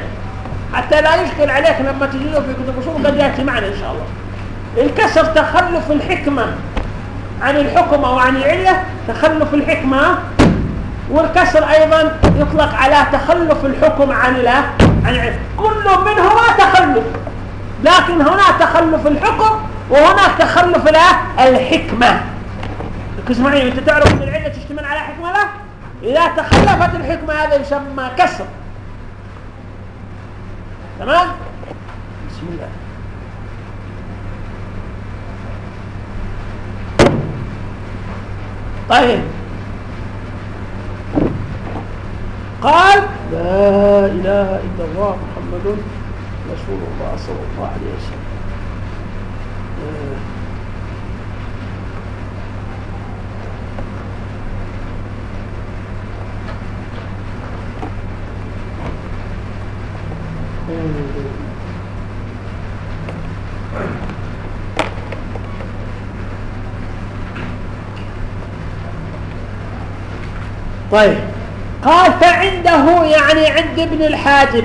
حتى لا يشكل عليك لما تجده في كتب الاصول قد يأتي معنا إن شاء الله. الكسر تخلف الحكمة عن الحكم أو عن العلة تخلف الحكمة. والكسر أيضا يطلق على تخلف الحكم عن لا عن العلم. كل منهما تخلف. لكن هنا تخلف الحكم وهناك تخلف ركز معي أنت تعرف إن العلة تشتمل على حكمه إذا تخلفت الحكمة هذا يسمى كسر. تمام؟ بسم الله. طيب. قال لا إله إلا الله محمد رسول الله صلى الله عليه وسلم. طيب. قال فعنده يعني عند ابن الحاجب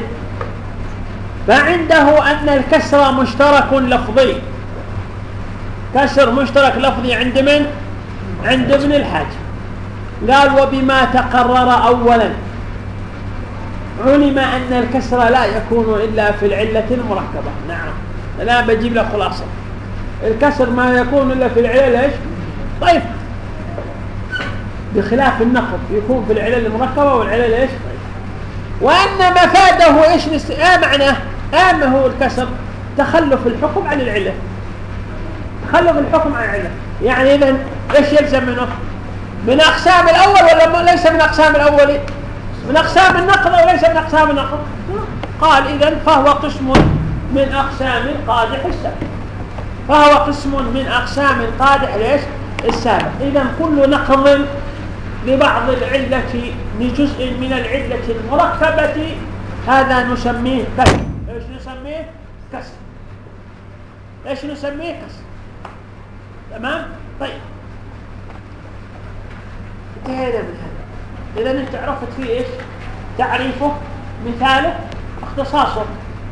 فعنده أن الكسر مشترك لفظي. كسر مشترك لفظي عند من؟ عند ابن الحاجب. قال وبما تقرر أولا. علم أن الكسر لا يكون إلا في العلة المركبة. نعم. الآن بجيب لك خلاصة. الكسر ما يكون إلا في العلة ليش؟ طيب. بخلاف النقض يكون في العلل المركبة والعلل إيش؟ وأن مفاده إيش؟ نس... آه معناه آه هو الكسر؟ تخلف الحكم عن العلة. تخلف الحكم عن العلة. يعني إذا إيش يلزم منه؟ من أقسام الأول ولا ليس من أقسام الأول؟ من أقسام النقض أو ليس من أقسام النقض قال إذا فهو قسم من أقسام القادح السابق. فهو قسم من أقسام القادح ليش؟ السابق. إذا كل نقض لبعض العلة لجزء من العلة المركبة هذا نسميه كسر. إيش نسميه؟ كسر. إيش نسميه؟ كسر. تمام؟ طيب. انتهينا من هذا. إذا أنت عرفت فيه إيش؟ تعريفه مثاله اختصاصه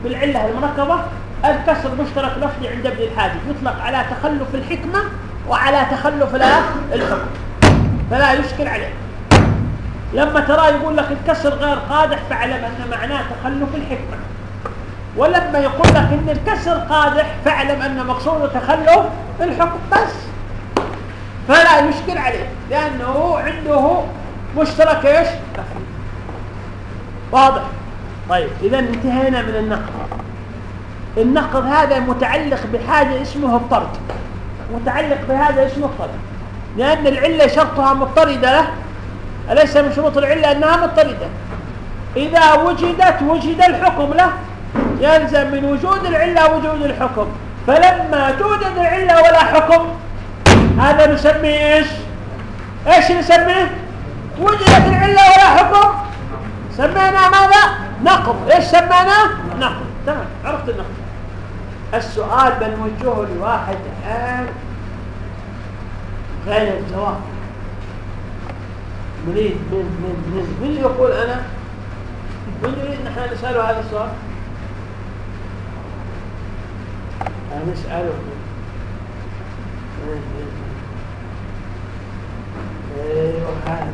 بالعلة المركبة الكسر مشترك لفظي عند ابن الحاجب. يطلق على تخلف الحكمة وعلى تخلف الحكم. فلا يشكل عليه. لما ترى يقول لك الكسر غير قادح فاعلم أن معناه تخلف الحكمة. ولما يقول لك إن الكسر قادح فاعلم أن مقصوده تخلف الحكم. بس فلا يشكل عليه لأنه عنده مشترك إيش؟ واضح. طيب اذا انتهينا من النقد. النقد هذا متعلق بحاجة اسمه الطرد. متعلق بهذا اسمه الطرد. لأن العلة شرطها مضطردة له. أليس من شروط العلة أنها مضطردة؟ إذا وجدت وجد الحكم له. يلزم من وجود العلة وجود الحكم. فلما توجد العلة ولا حكم هذا نسميه إيش؟ إيش نسميه؟ وجدت العلة ولا حكم؟ سمينا ماذا؟ نقض إيش سميناه نقض تمام عرفت النقض السؤال بنوجهه لواحد الآن غير الجواب. نريد من من من من يقول أنا؟ من يريد نحن نسأله هذا السؤال؟ نساله أيوه هذا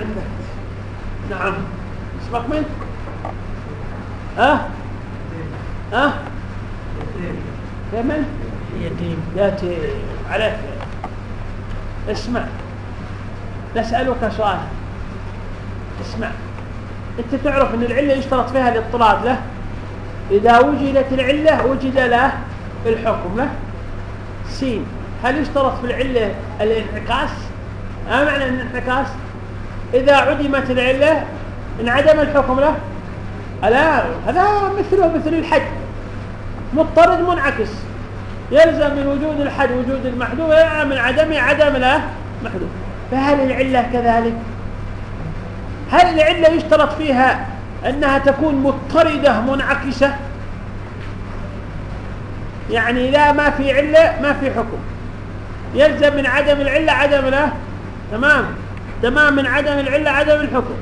عندك. نعم. اسمك من ها؟ ها؟ من يتيم. يتيم. عليك. اسمع. نسألك سؤال. اسمع. أنت تعرف أن العلة يشترط فيها الاضطراد له؟ إذا وجدت العلة وجد له الحكم له. سين. هل يشترط في العلة الانعكاس؟ ما معنى الانعكاس؟ إذا عدمت العلة انعدم الحكم له لا هذا مثله مثل الحد مضطرد منعكس. يلزم من وجود الحد وجود المحدود من عدمه عدم له محدود. فهل العلة كذلك؟ هل العلة يشترط فيها أنها تكون مضطردة منعكسة؟ يعني إذا ما في علة ما في حكم. يلزم من عدم العلة عدم له. تمام. تمام من عدم العلة عدم الحكم.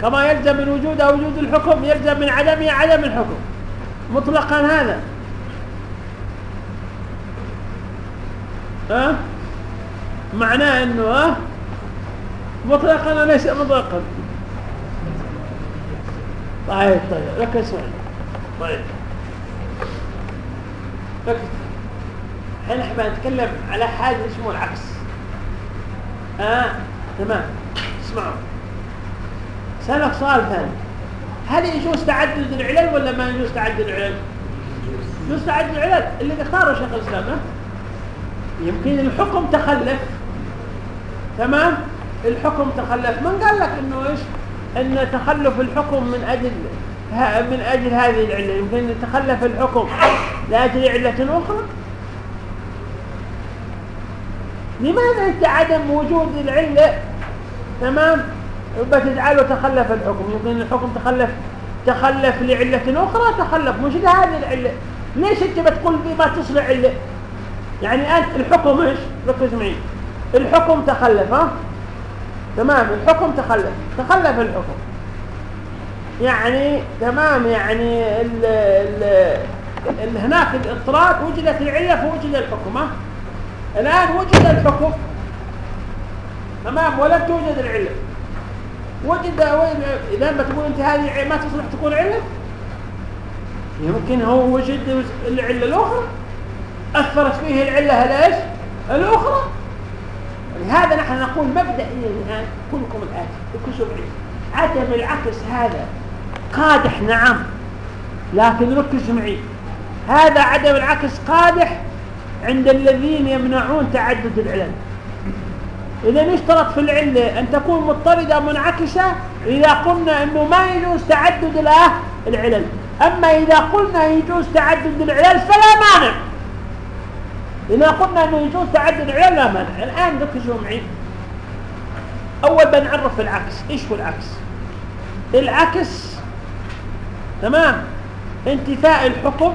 كما يلزم من وجودها وجود الحكم يلزم من عدمها عدم الحكم. مطلقا هذا. ها؟ معناه إنه ها؟ مطلقا ليس مطلقا؟ طيب طيب. ركز معي طيب. ركز الحين إحنا نتكلم على حاجة اسمه العكس. آه تمام. اسمعوا. سألك سؤال ثاني. هل يجوز تعدد العلل ولا ما يجوز تعدد العلل؟ يجوز تعدد العلل. اللي اختاره شيخ الإسلام يمكن الحكم تخلف. تمام؟ الحكم تخلف. من قال لك إنه إيش؟ إن تخلف الحكم من أجل من أجل هذه العلة. يمكن يتخلف الحكم لأجل علة أخرى؟ لماذا أنت عدم وجود العلة تمام؟ بتجعله تخلف الحكم. يمكن الحكم تخلف تخلف لعلة أخرى تخلف. مش لهذه العلة. ليش أنت بتقول ما تصلح علة؟ يعني أنت الحكم إيش؟ ركز معي. الحكم تخلف ها؟ تمام؟ الحكم تخلف. تخلف الحكم. يعني تمام يعني ال ال ال هناك الاضطراب وجدت العلة فوجد الحكم ها؟ الآن وجد الحكم. تمام ولم توجد العله وجد اذا ما تقول أنت هذه ما تصلح تكون عله يمكن هو وجد العلة الأخرى. أثرت فيه العلة ليش الأخرى. لهذا نحن نقول مبدئيا الآن كلكم الاتي بكل سبعين عدم العكس هذا قادح نعم لكن ركز معي. هذا عدم العكس قادح عند الذين يمنعون تعدد العلل إذا يشترط في العلة أن تكون مضطردة منعكسة إذا قلنا أنه ما يجوز تعدد العلل. أما إذا قلنا يجوز تعدد العلل فلا مانع. إذا قلنا أنه يجوز تعدد العلل لا مانع. الآن ركزوا معي؟ أول بنعرف العكس. إيش هو العكس؟ العكس تمام؟ انتفاء الحكم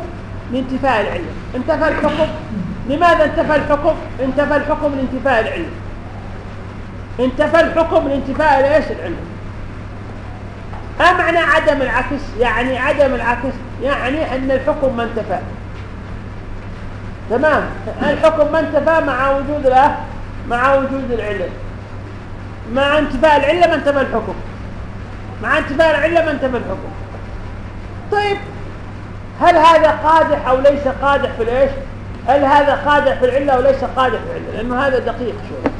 لانتفاء العلة انتفى الحكم. لماذا انتفى الحكم؟ انتفى الحكم لانتفاء العلة انتفى الحكم لانتفاء الايش العلة ما معنى عدم العكس؟ يعني عدم العكس يعني أن الحكم ما انتفى. تمام؟ الحكم ما انتفى مع وجود له مع وجود العلة مع انتفاء العلة ما انتفى الحكم. مع انتفاء العلة ما انتفى الحكم. طيب هل هذا قادح أو ليس قادح في الإيش؟ هل هذا قادح في العلة وليس قادح في العلة؟ لأنه هذا دقيق شوي.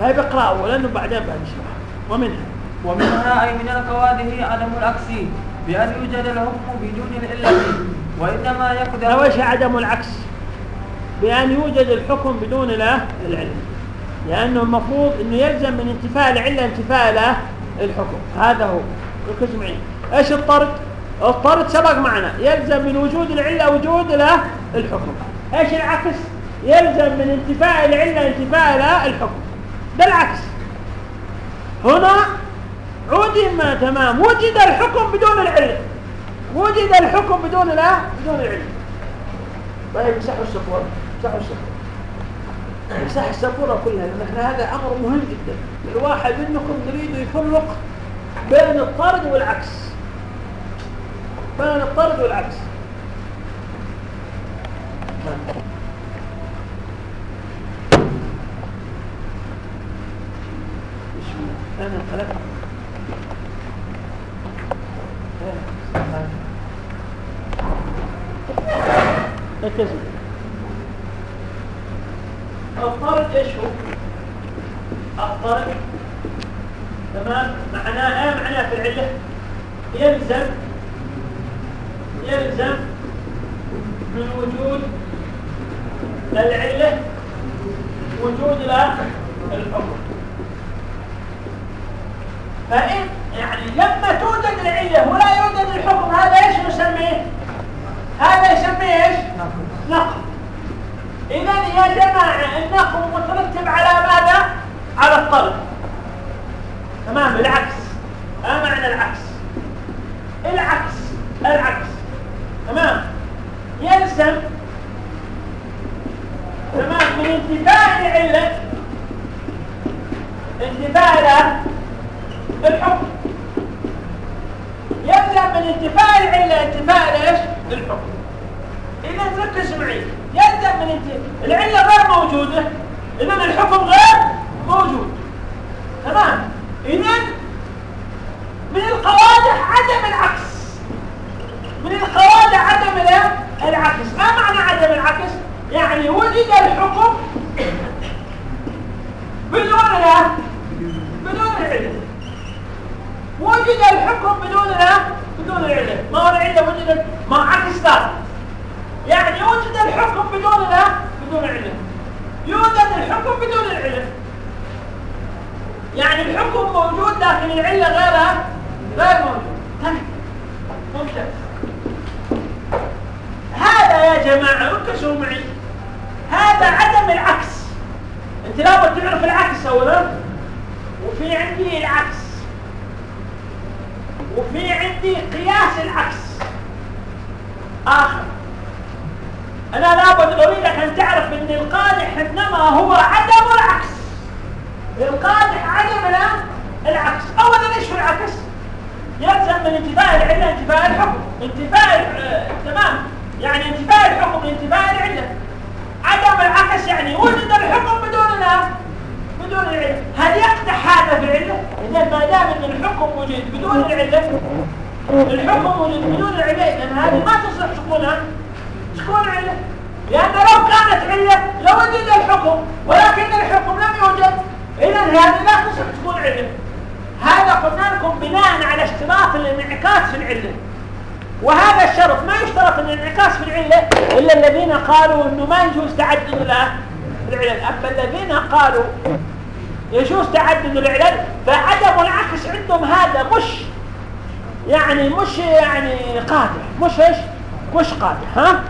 هاي بقرا اولا وبعدين بنشرح. ومنها. ومنها أي من القواده عدم العكس بأن يوجد الحكم بدون العلة وإنما يقدر لو إيش عدم العكس؟ بأن يوجد الحكم بدون لا العله لأنه المفروض إنه يلزم من انتفاء العلة انتفاء له الحكم. هذا هو. ركز معي. إيش الطرد؟ الطرد سبق معنا. يلزم من وجود العلة وجود له الحكم. إيش العكس؟ يلزم من انتفاء العلة انتفاء له الحكم. ده العكس هنا عدم تمام. وجد الحكم بدون العله وجد الحكم بدون لا بدون العله طيب مسحوا السفورة. مسحوا السفورة. مسح السفورة كلها إحنا هذا أمر مهم جدا. الواحد منكم يريد يفرق بين الطرد والعكس. بين الطرد والعكس. أنا خلقت ركز الطرد إيش هو الطرد تمام معناه إيه معناه في العله يلزم يلزم من وجود العله وجود الحكم فإن يعني لما توجد العله ولا يوجد الحكم هذا إيش نسميه هذا يسميه إيش نقل اذا يا جماعة النقل مترتب على ماذا على الطلب تمام العكس ما معنى العكس العكس العكس تمام يلزم تمام من انتفاء العله انتفاء له الحكم يلزم من انتفاء العله انتفاء ليش الحكم اذا ركز معي يلزم من انتفاء العله غير موجوده اذا الحكم غير موجود تمام اذا من القوادح عدم العكس من القوادح عدم العكس ما معنى عدم العكس يعني وجد الحكم بدون لا بدون العله وجد الحكم بدون لا بدون العله ما هو العله وجدت ما عكس ذلك يعني وجد الحكم بدون لا بدون العله يوجد الحكم بدون العله من العلة غير غير موجود طيب ممتاز هذا يا جماعة ركزوا معي هذا عدم العكس انت تعرف العكس اولا وفي عندي العكس. وفي عندي قياس العكس. آخر. أنا لابد أريدك أن تعرف أن القادح إنما هو عدم العكس. القادح عدم العكس. أولا إيش هو العكس؟ يلزم من انتفاء العلة انتفاء الحكم. انتفاء آه، تمام. يعني انتفاء الحكم انتفاء العلة. عدم العكس يعني وجد الحكم بدون لا بدون العلة هل يقدح هذا في العلة؟ إذا ما دام أن الحكم وجد بدون العلة الحكم وجد بدون العلة إذا هذه ما تصلح تكونها تكون علة لأن لو كانت علة لوجد الحكم ولكن الحكم لم يوجد. إذا هذه لا تصح تكون علة هذا قلنا لكم بناء على اشتراط الانعكاس في العلة. وهذا الشرط ما يشترط الانعكاس في العلة إلا الذين قالوا أنه ما يجوز تعدد العلل أما الذين قالوا يجوز تعدد العلل فعدم العكس عندهم هذا مش يعني مش يعني قادح مش إيش؟ مش قادح ها؟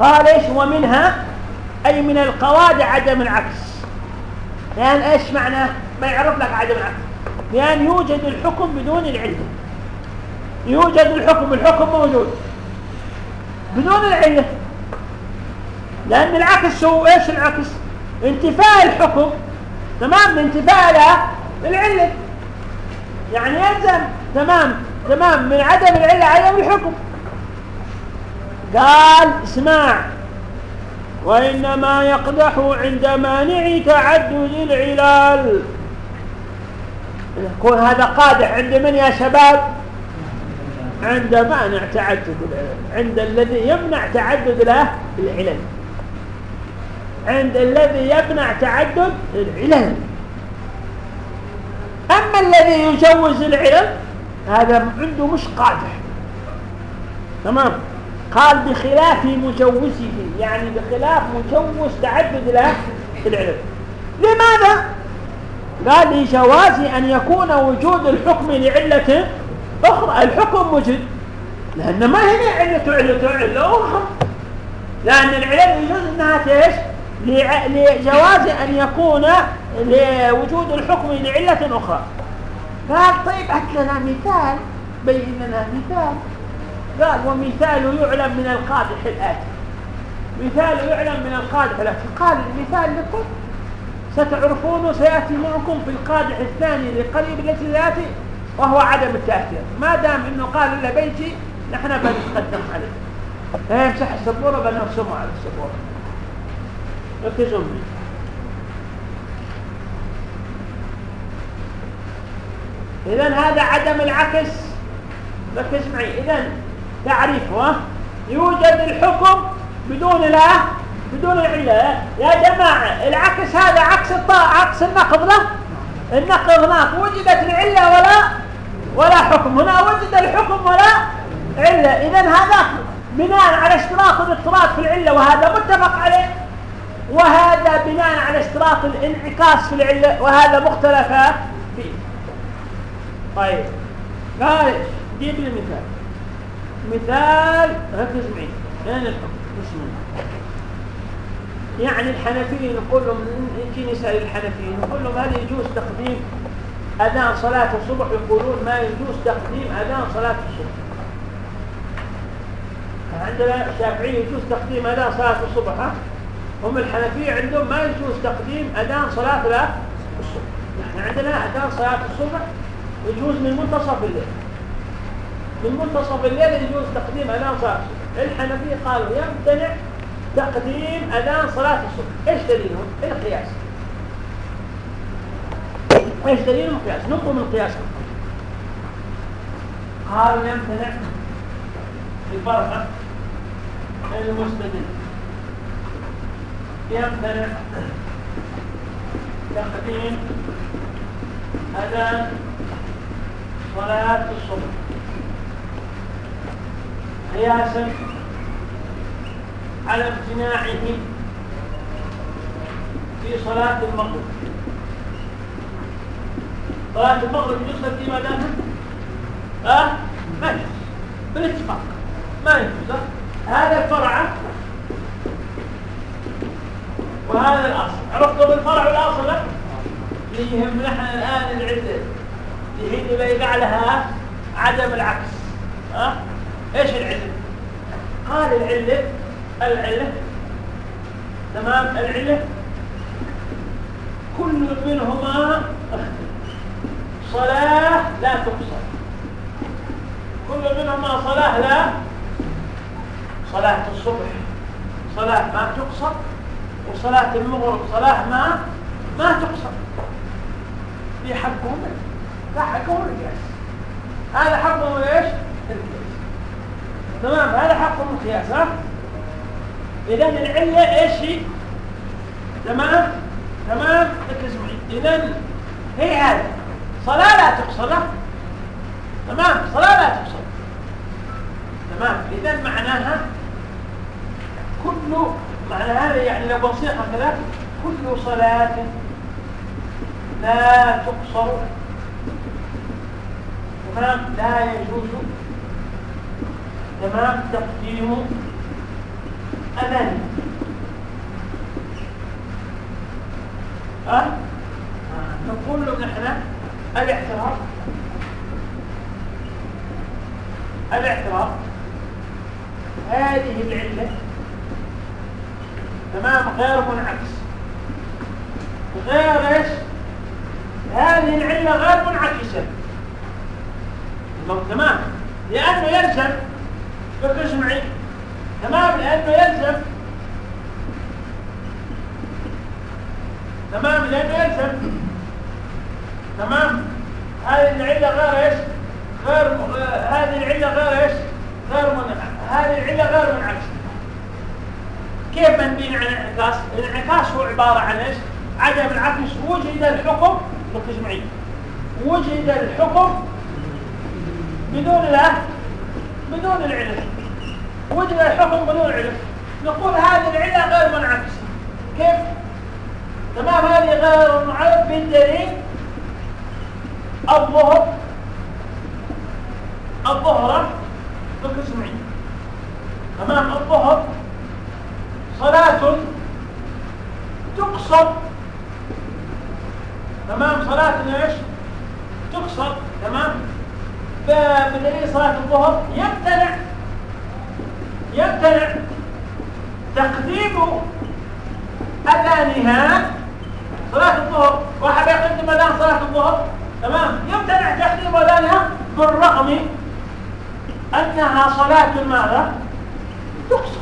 قال إيش؟ ومنها أي من القواعد عدم العكس. لأن إيش معنى؟ ما يعرف لك عدم العكس. لأن يوجد الحكم بدون العله يوجد الحكم الحكم موجود. بدون العله لأن العكس هو إيش العكس؟ انتفاء الحكم تمام؟ انتفاء العله يعني يلزم تمام تمام من عدم العلة عدم الحكم. قال اسمع وإنما يقدح عند مانع تعدد العلال. يكون هذا قادح عند من يا شباب؟ عند مانع تعدد العلل عند الذي يمنع تعدد له العلل. عند الذي يمنع تعدد العلل. أما الذي يجوز العلل هذا عنده مش قادح. تمام؟ قال بخلاف مجوزه يعني بخلاف مجوز تعدد العلم لماذا؟ قال لجواز أن يكون وجود الحكم لعلة أخرى. الحكم وجد لأن ما هي علة علة علة أخرى. لأن العلل يجوز أنها تيش لجواز أن يكون لوجود الحكم لعلة أخرى. قال طيب هات لنا مثال بين لنا مثال. قال ومثال يعلم من القادح الآتي. مثال يعلم من القادح الآتي. قال المثال لكم. ستعرفونه سيأتي معكم في القادح الثاني لقريب التي ذاتي وهو عدم التأثير. ما دام إنه قال إلا بيتي نحن بنتقدم عليه. امسح السبورة بنرسمه على السبورة. ركزوا معي اذا هذا عدم العكس. ركز معي. اذا تعريفه. يوجد الحكم بدون لا بدون العلة يا جماعة العكس هذا عكس الطاء عكس النقض له. النقض هناك وجدت العلة ولا ولا حكم. هنا وجد الحكم ولا علة. إذا هذا بناء على اشتراط الاضطراد في العلة وهذا متفق عليه. وهذا بناء على اشتراط الانعكاس في العلة وهذا مختلف فيه. طيب. قال جيب لي مثال. مثال ركز معي. أين الحكم؟ بسم الله يعني الحنفيين نقول لهم نجي نسال الحنفيين نقول لهم هل يجوز تقديم أذان صلاة الصبح؟ يقولون ما يجوز تقديم أذان صلاة الصبح. عندنا الشافعيه يجوز تقديم أذان صلاة الصبح ها؟ هم الحنفية عندهم ما يجوز تقديم أذان صلاة الصبح. نحن عندنا أذان صلاة الصبح يجوز من منتصف الليل. من منتصف الليل يجوز تقديم أذان صلاة الصبح. الحنفية قالوا يمتنع تقديم أذان صلاة الصبح. إيش دليلهم؟ القياس؟ إيش دليلهم؟ القياس؟ نقوم القياس قالوا يمتنع البركة المستدل. يمتنع تقديم أذان صلاة الصبح. قياسا على امتناعه في صلاة المغرب. صلاة المغرب يصلى في مدانها ها؟ ما يجوز. بالاتفاق. ما يجوز هذا الفرع وهذا الأصل. عرفتوا بالفرع والأصل لا؟ اللي يهمنا إحنا الآن هي اللي يقع لها عدم العكس. ها؟ إيش العلة؟ قال العلة العلة. تمام؟ العلة. كل منهما صلاة لا تقصر. كل منهما صلاة لا. صلاة الصبح. صلاة ما تقصر. وصلاة المغرب صلاة ما ما تقصر. في حقهم لا حقهم القياس هذا حقهم إيش؟ القياس تمام؟ هذا حقهم القياس ها؟ إذا العلة إيش هي؟ تمام؟ تمام؟ ركز معي. إذا هي هذه. صلاة لا تقصر تمام؟ صلاة لا تقصر. تمام؟ إذا معناها كل معنى هذا يعني لو بسيط هكذا كل صلاة لا تقصر. تمام؟ لا يجوز تمام تقديم أذان أه؟ نقول له نحن الاعتراف الاعتراف هذه العلة. تمام غير منعكس. غير إيش؟ هذه العلة غير منعكسة. تمام؟ لأنه يلزم ركز معي تمام؟ لأنه يلزم. تمام؟ لأنه يلزم. تمام؟ هذه العلة غير إيش؟ غير. هذه العلة غير إيش؟ غير من هذه العلة غير منعكسة. كيف منبين عن الانعكاس الانعكاس هو عبارة عن إيش؟ عدم العكس. وجد الحكم معي وجد الحكم بدون لا بدون العلة وجد الحكم بدون علة نقول هذه العلة غير منعكسة. كيف؟ تمام هذه غير منعكسة بالدليل الظهر الظهر معي تمام الظهر صلاة تقصر. تمام؟ صلاة إيش؟ تقصر. تمام؟ بدليل صلاة الظهر؟ يمتنع. يمتنع. تقديم أذانها صلاة الظهر. واحد يقدم أذان صلاة الظهر. تمام؟ يمتنع تقديم أذانها بالرغم أنها صلاة ماذا؟ تقصر.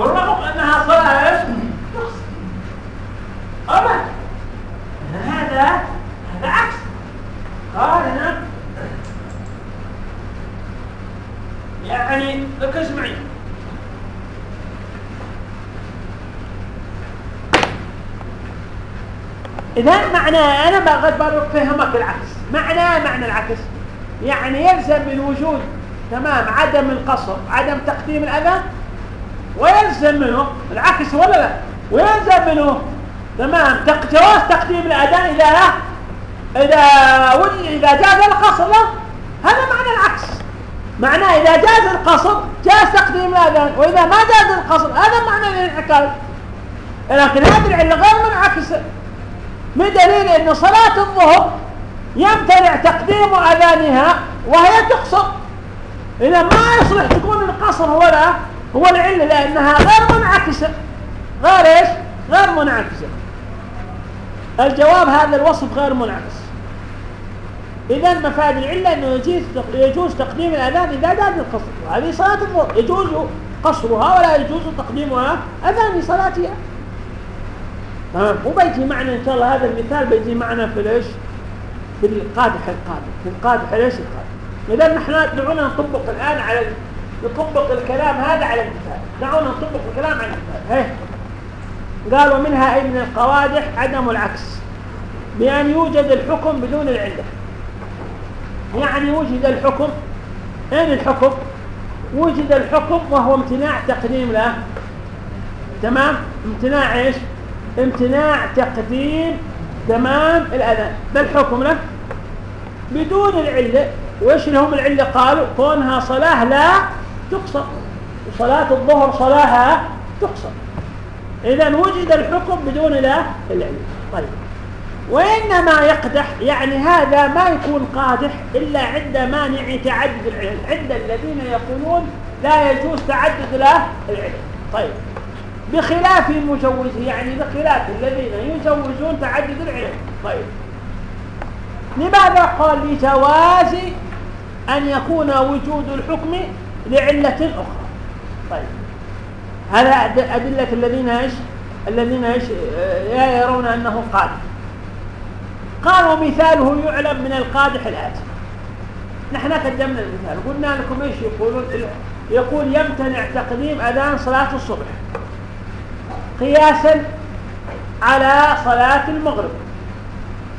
بالرغم صلاة إيش تقصر أبدا هذا هذا عكس. قال هنا يعني ركز معي إذا معنى أنا بغد فهمك العكس. معنى معنى العكس. يعني يلزم من وجود تمام عدم القصر عدم تقديم الأذى ويلزم منه العكس ولا لا؟ ويلزم منه تمام؟ جواز تقديم الأذان إذا إذا إذا جاز القصر له. هذا معنى العكس. معناه إذا جاز القصر جاز تقديم الأذان وإذا ما جاز القصر هذا معنى الانعكاس لكن هذه العلة غير منعكسة. بدليل أن صلاة الظهر يمتنع تقديم أذانها وهي تقصر إذا ما يصلح تكون القصر هو لا هو العلة لأنها غير منعكسة. غير إيش؟ غير منعكسة. الجواب هذا الوصف غير منعكس. إذا مفاد العلة أنه يجوز يجوز تقديم الأذان إذا جاز القصر. وهذه صلاة الظهر. يجوز قصرها ولا يجوز تقديمها أذان صلاتها. تمام وبيجي معنا إن شاء الله هذا المثال بيجي معنا في ليش في القادح القادم. في القادح ليش القادح إذا نحن دعونا نطبق الآن على نطبق الكلام هذا على المثال دعونا نطبق الكلام على هي قالوا منها أي من القوادح عدم العكس. بأن يوجد الحكم بدون العلة. يعني وجد الحكم. أين الحكم؟ وجد الحكم وهو امتناع تقديم له. تمام؟ امتناع إيش؟ امتناع تقديم تمام الأذان. ده الحكم له؟ بدون العلة. وإيش لهم العلة؟ قالوا كونها صلاة لا تقصر. وصلاة الظهر صلاها تقصر. إذا وجد الحكم بدون لا العلة طيب. وإنما يقدح يعني هذا ما يكون قادح إلا عند مانع تعدد العلل عند الذين يقولون لا يجوز تعدد له العلل طيب. بخلاف المجوز يعني بخلاف الذين يجوزون تعدد العلل طيب. لماذا قال لجواز أن يكون وجود الحكم لعلة أخرى. طيب. هذا أدلة الذين إيش؟ الذين إيش؟ لا يرون أنه قادح. قالوا مثاله يعلم من القادح الآتي. نحن قدمنا المثال. قلنا لكم إيش يقولون؟ يقول يمتنع تقديم أذان صلاة الصبح. قياسا على صلاة المغرب.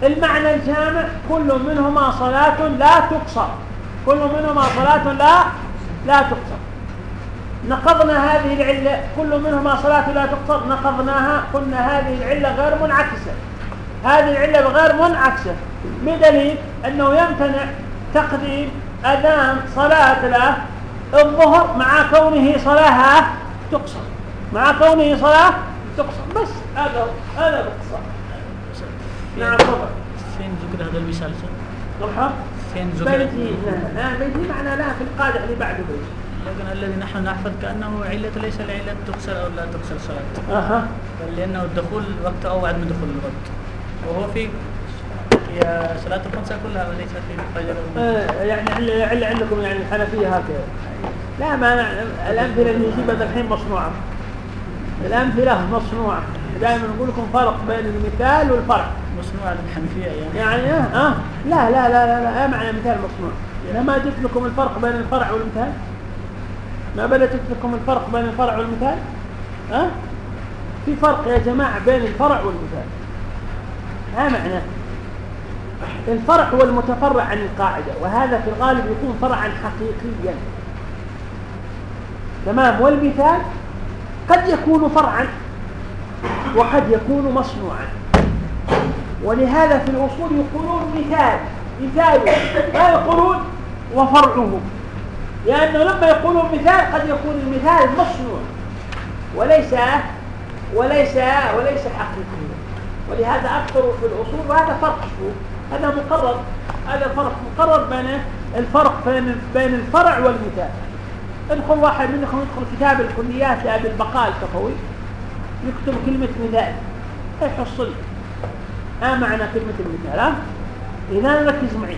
المعنى الجامع كل منهما صلاة لا تقصر. كل منهما صلاة لا لا تقصر. نقضنا هذه العلة كل منهما صلاة لا تقصر. نقضناها قلنا هذه العلة غير منعكسة. هذه العلة غير منعكسة. بدليل أنه يمتنع تقديم أذان صلاة له الظهر مع كونه صلاة تقصر. مع كونه صلاة تقصر. بس هذا هذا باختصار نعم طبعا فين ذكر هذا المثال؟ ذكر بيتي لا بيتي معنى لا في القادح اللي بعده. بيتي لكن الذي نحن نحفظ كأنه علة ليس العلة تقصر أو لا تقصر صلاة. أها. بل لأنه الدخول وقت أو بعد من دخول الوقت. وهو في صلاة الخمسة كلها وليس في الفجر؟ آه، يعني عل عل عندكم يعني الحنفية هكذا. لا ما الأمثلة اللي نجيبها الحين مصنوعة. الأمثلة مصنوعة. دائما نقول لكم فرق بين المثال والفرع مصنوع الحنفية يعني. يعني آه, آه. لا لا لا لا, لا معنى مثال مصنوع. أنا ما جبت لكم الفرق بين الفرع والمثال؟ ما بدأت لكم الفرق بين الفرع والمثال؟ ها آه؟ في فرق يا جماعة بين الفرع والمثال. ما معناه الفرع هو المتفرع عن القاعدة وهذا في الغالب يكون فرعا حقيقيا. تمام؟ والمثال قد يكون فرعا وقد يكون مصنوعا. ولهذا في الأصول يقولون مثال مثال. لا يقولون وفرعه لأنه لما يقولون مثال قد يكون المثال مصنوع. وليس وليس وليس حقيقيا. ولهذا أكثر في الأصول وهذا فرق هذا مقرر. هذا فرق مقرر بين الفرق بين بين الفرع والمثال. ادخل واحد منكم يدخل كتاب الكليات لأبي البقاء الكفوي يكتب كلمة مثال يحصل ما معنى كلمة المثال؟ ها؟ إذا ركز معي.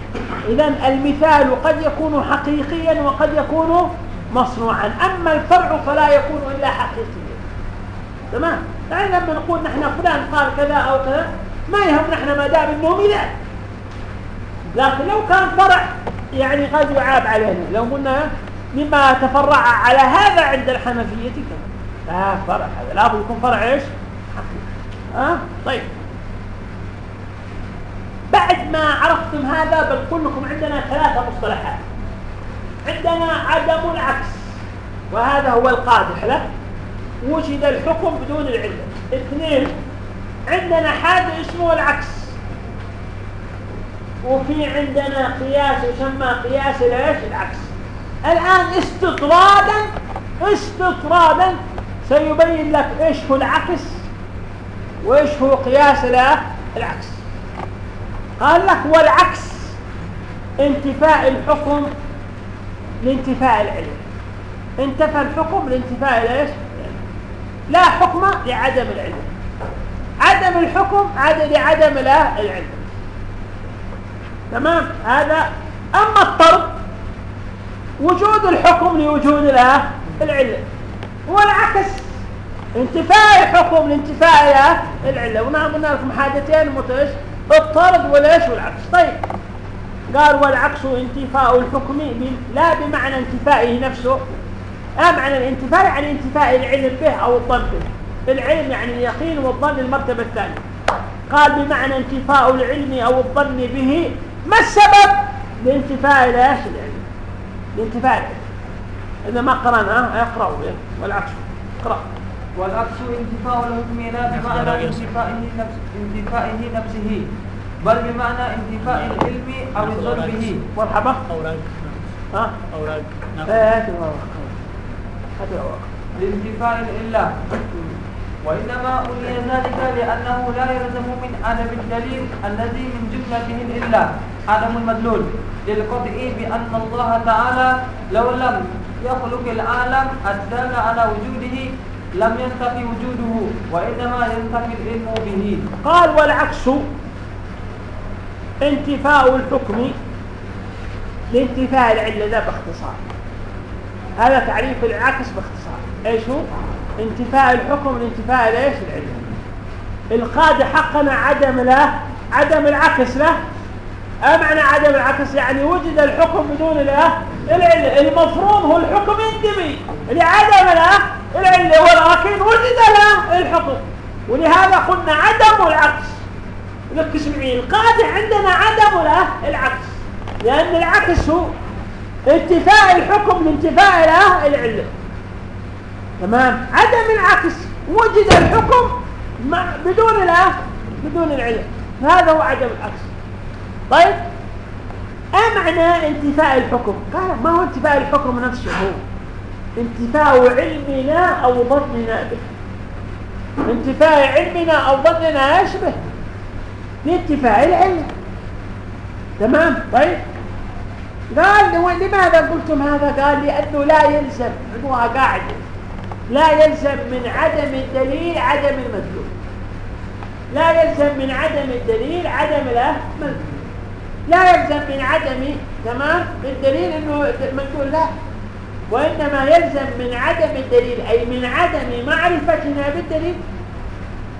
إذا المثال قد يكون حقيقيا وقد يكون مصنوعا. أما الفرع فلا يكون إلا حقيقيا. تمام؟ يعني لما نقول نحن فلان قال كذا أو كذا ما يهم نحن ما دام إنه مثال. لكن لو كان فرع يعني قد يعاب علينا. لو قلنا مما تفرع على هذا عند الحنفية كذا. لا فرع هذا. لابد يكون فرع إيش؟ ها؟ أه؟ طيب. بعد ما عرفتم هذا بقول لكم عندنا ثلاثة مصطلحات. عندنا عدم العكس وهذا هو القادح له. وجد الحكم بدون العلة اثنين عندنا حاجة اسمه العكس. وفي عندنا قياس يسمى قياس الايش العكس. الآن استطرادا استطرادا سيبين لك إيش هو العكس وإيش هو قياس العكس. قال لك والعكس انتفاء الحكم لانتفاء العلم. انتفى الحكم لانتفاء الايش لا حكم لعدم العلم. عدم الحكم عدم لعدم العلم. تمام؟ هذا أما الطرد وجود الحكم لوجود العلة والعكس. انتفاء الحكم لانتفاء العلة. قلنا لكم حاجتين متش الطرد وليش والعكس. طيب. قال والعكس انتفاء الحكم لا بمعنى انتفائه نفسه. لا معنى الانتفاء يعني انتفاء العلم به أو الظن به. العلم يعني اليقين والظن المرتبة الثانية. قال بمعنى انتفاء العلم أو الظن به ما السبب؟ لانتفاء الإيش؟ العلم. لانتفاء العلم. إذا ما قرانا اقرأوا والعكس. اقرأ. والعكس انتفاء الحكم لا بمعنى انتفائه نفس انتفائه نفسه بل بمعنى انتفاء العلم أو الظن به. مرحبا. أوراق ها؟ أوراق نعم. إيه هات الورق هات الورق لانتفاء العلة. وإنما أولي ذلك لأنه لا يلزم من عدم الدليل الذي من جملته العلة. عدم المدلول للقطع بأن الله تعالى لو لم يخلق العالم الدال على وجوده لم ينتفي وجوده وإنما ينتفي العلم به. قال والعكس. انتفاء الحكم لانتفاء العلة ذا باختصار. هذا تعريف العكس باختصار. إيش هو؟ انتفاء الحكم لانتفاء ليش العلة القاعدة حقنا عدم له عدم العكس له. أه معنى عدم العكس؟ يعني وجد الحكم بدون له المفروض هو الحكم ينتمي. لعدم له العلة ولكن وجد له الحكم. ولهذا قلنا عدم العكس. معي القاعدة عندنا عدم له العكس. لأن العكس هو انتفاء الحكم لانتفاء له العلة. تمام؟ عدم العكس. وجد الحكم بدون له بدون العلة. هذا هو عدم العكس. طيب؟ إيه معنى انتفاء الحكم؟ قال ما هو انتفاء الحكم نفسه؟ هو انتفاء علمنا أو ظننا به. انتفاء علمنا أو ظننا إيش به؟ لانتفاء العلم. تمام؟ طيب. قال لماذا قلتم هذا؟ قال لأنه لا يلزم عنوها قاعدة. لا يلزم من عدم الدليل عدم المدلول لا يلزم من عدم الدليل عدم المدلول لا يلزم من عدم تمام؟ الدليل إنه مدلول لا. وإنما يلزم من عدم الدليل أي من عدم معرفتنا بالدليل.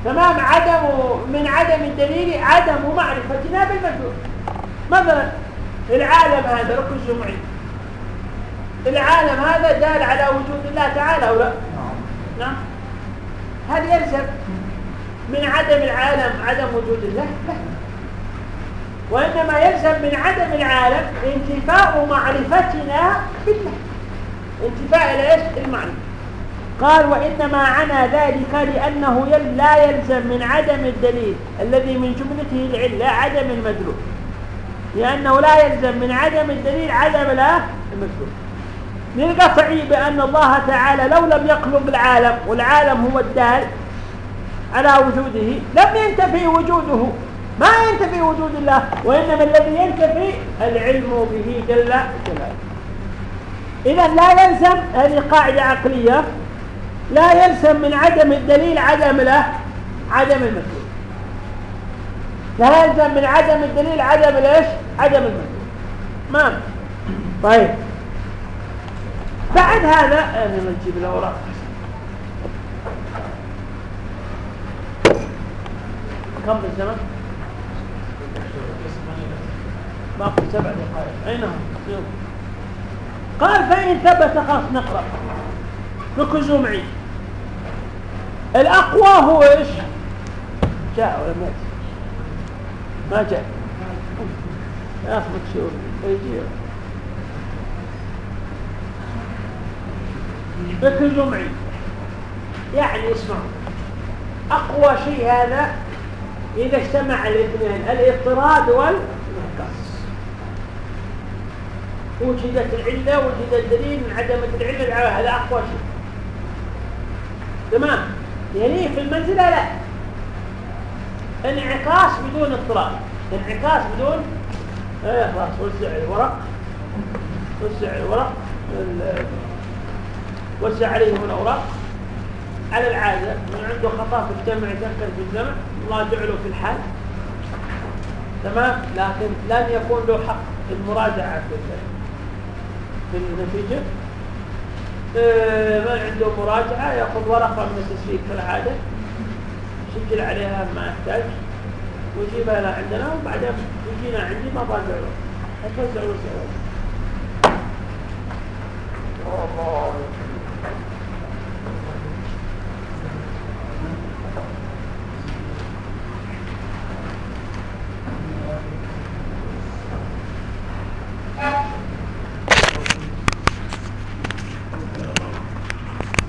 تمام؟ عدم من عدم الدليل عدم معرفتنا بالمدلول مثلا العالم هذا ركزوا معي العالم هذا دال على وجود الله تعالى أو لا؟ نعم. هل يلزم من عدم العالم عدم وجود الله؟ لا. وإنما يلزم من عدم العالم انتفاء معرفتنا بالله. انتفاء إلى إيش؟ المعنى. قال وإنما عنا ذلك لأنه لا يلزم من عدم الدليل الذي من جملته العلة عدم المدلول. لأنه لا يلزم من عدم الدليل عدم لا المدلول. للقطع بأن الله تعالى لو لم يخلق العالم والعالم هو الدال على وجوده لم ينتفي وجوده. ما ينتفي وجود الله وإنما الذي ينتفي العلم به جل جلاله. إذا لا يلزم هذه قاعدة عقلية لا يلزم من عدم الدليل عدم له عدم المدلول لا يلزم من عدم الدليل عدم الإيش؟ عدم المدلول ما طيب. بعد هذا أنا نجيب الأوراق. كم بالزمن باقي سبع دقائق. أي نعم. قال فإن ثبت خلاص نقرأ. ركزوا معي. الأقوى هو إيش؟ جاء ولا ما ما جاء. يا أخي مكسور يجي ركزوا معي. يعني اسمعوا. أقوى شيء هذا إذا اجتمع الاثنين الاضطراد والانعكاس وجدت العلة وجد الدليل من عدم العلة هذا أقوى شيء. تمام؟ يليه في المنزلة لا. انعكاس بدون اضطراب. انعكاس بدون إيه خلاص وسع الورق. وسع الورق. وسع عليهم الأوراق على العادة من عنده خطأ في الجمع يذكر في الجمع الله جعله في الحال. تمام؟ لكن لن يكون له حق المراجعة في في في النتيجة آه، ما عنده مراجعة يأخذ ورقة من التسجيل كالعادة يسجل عليها ما يحتاج. ويجيبها لها عندنا وبعدين يجينا عندي ما برجع له أتوزع وزع الله.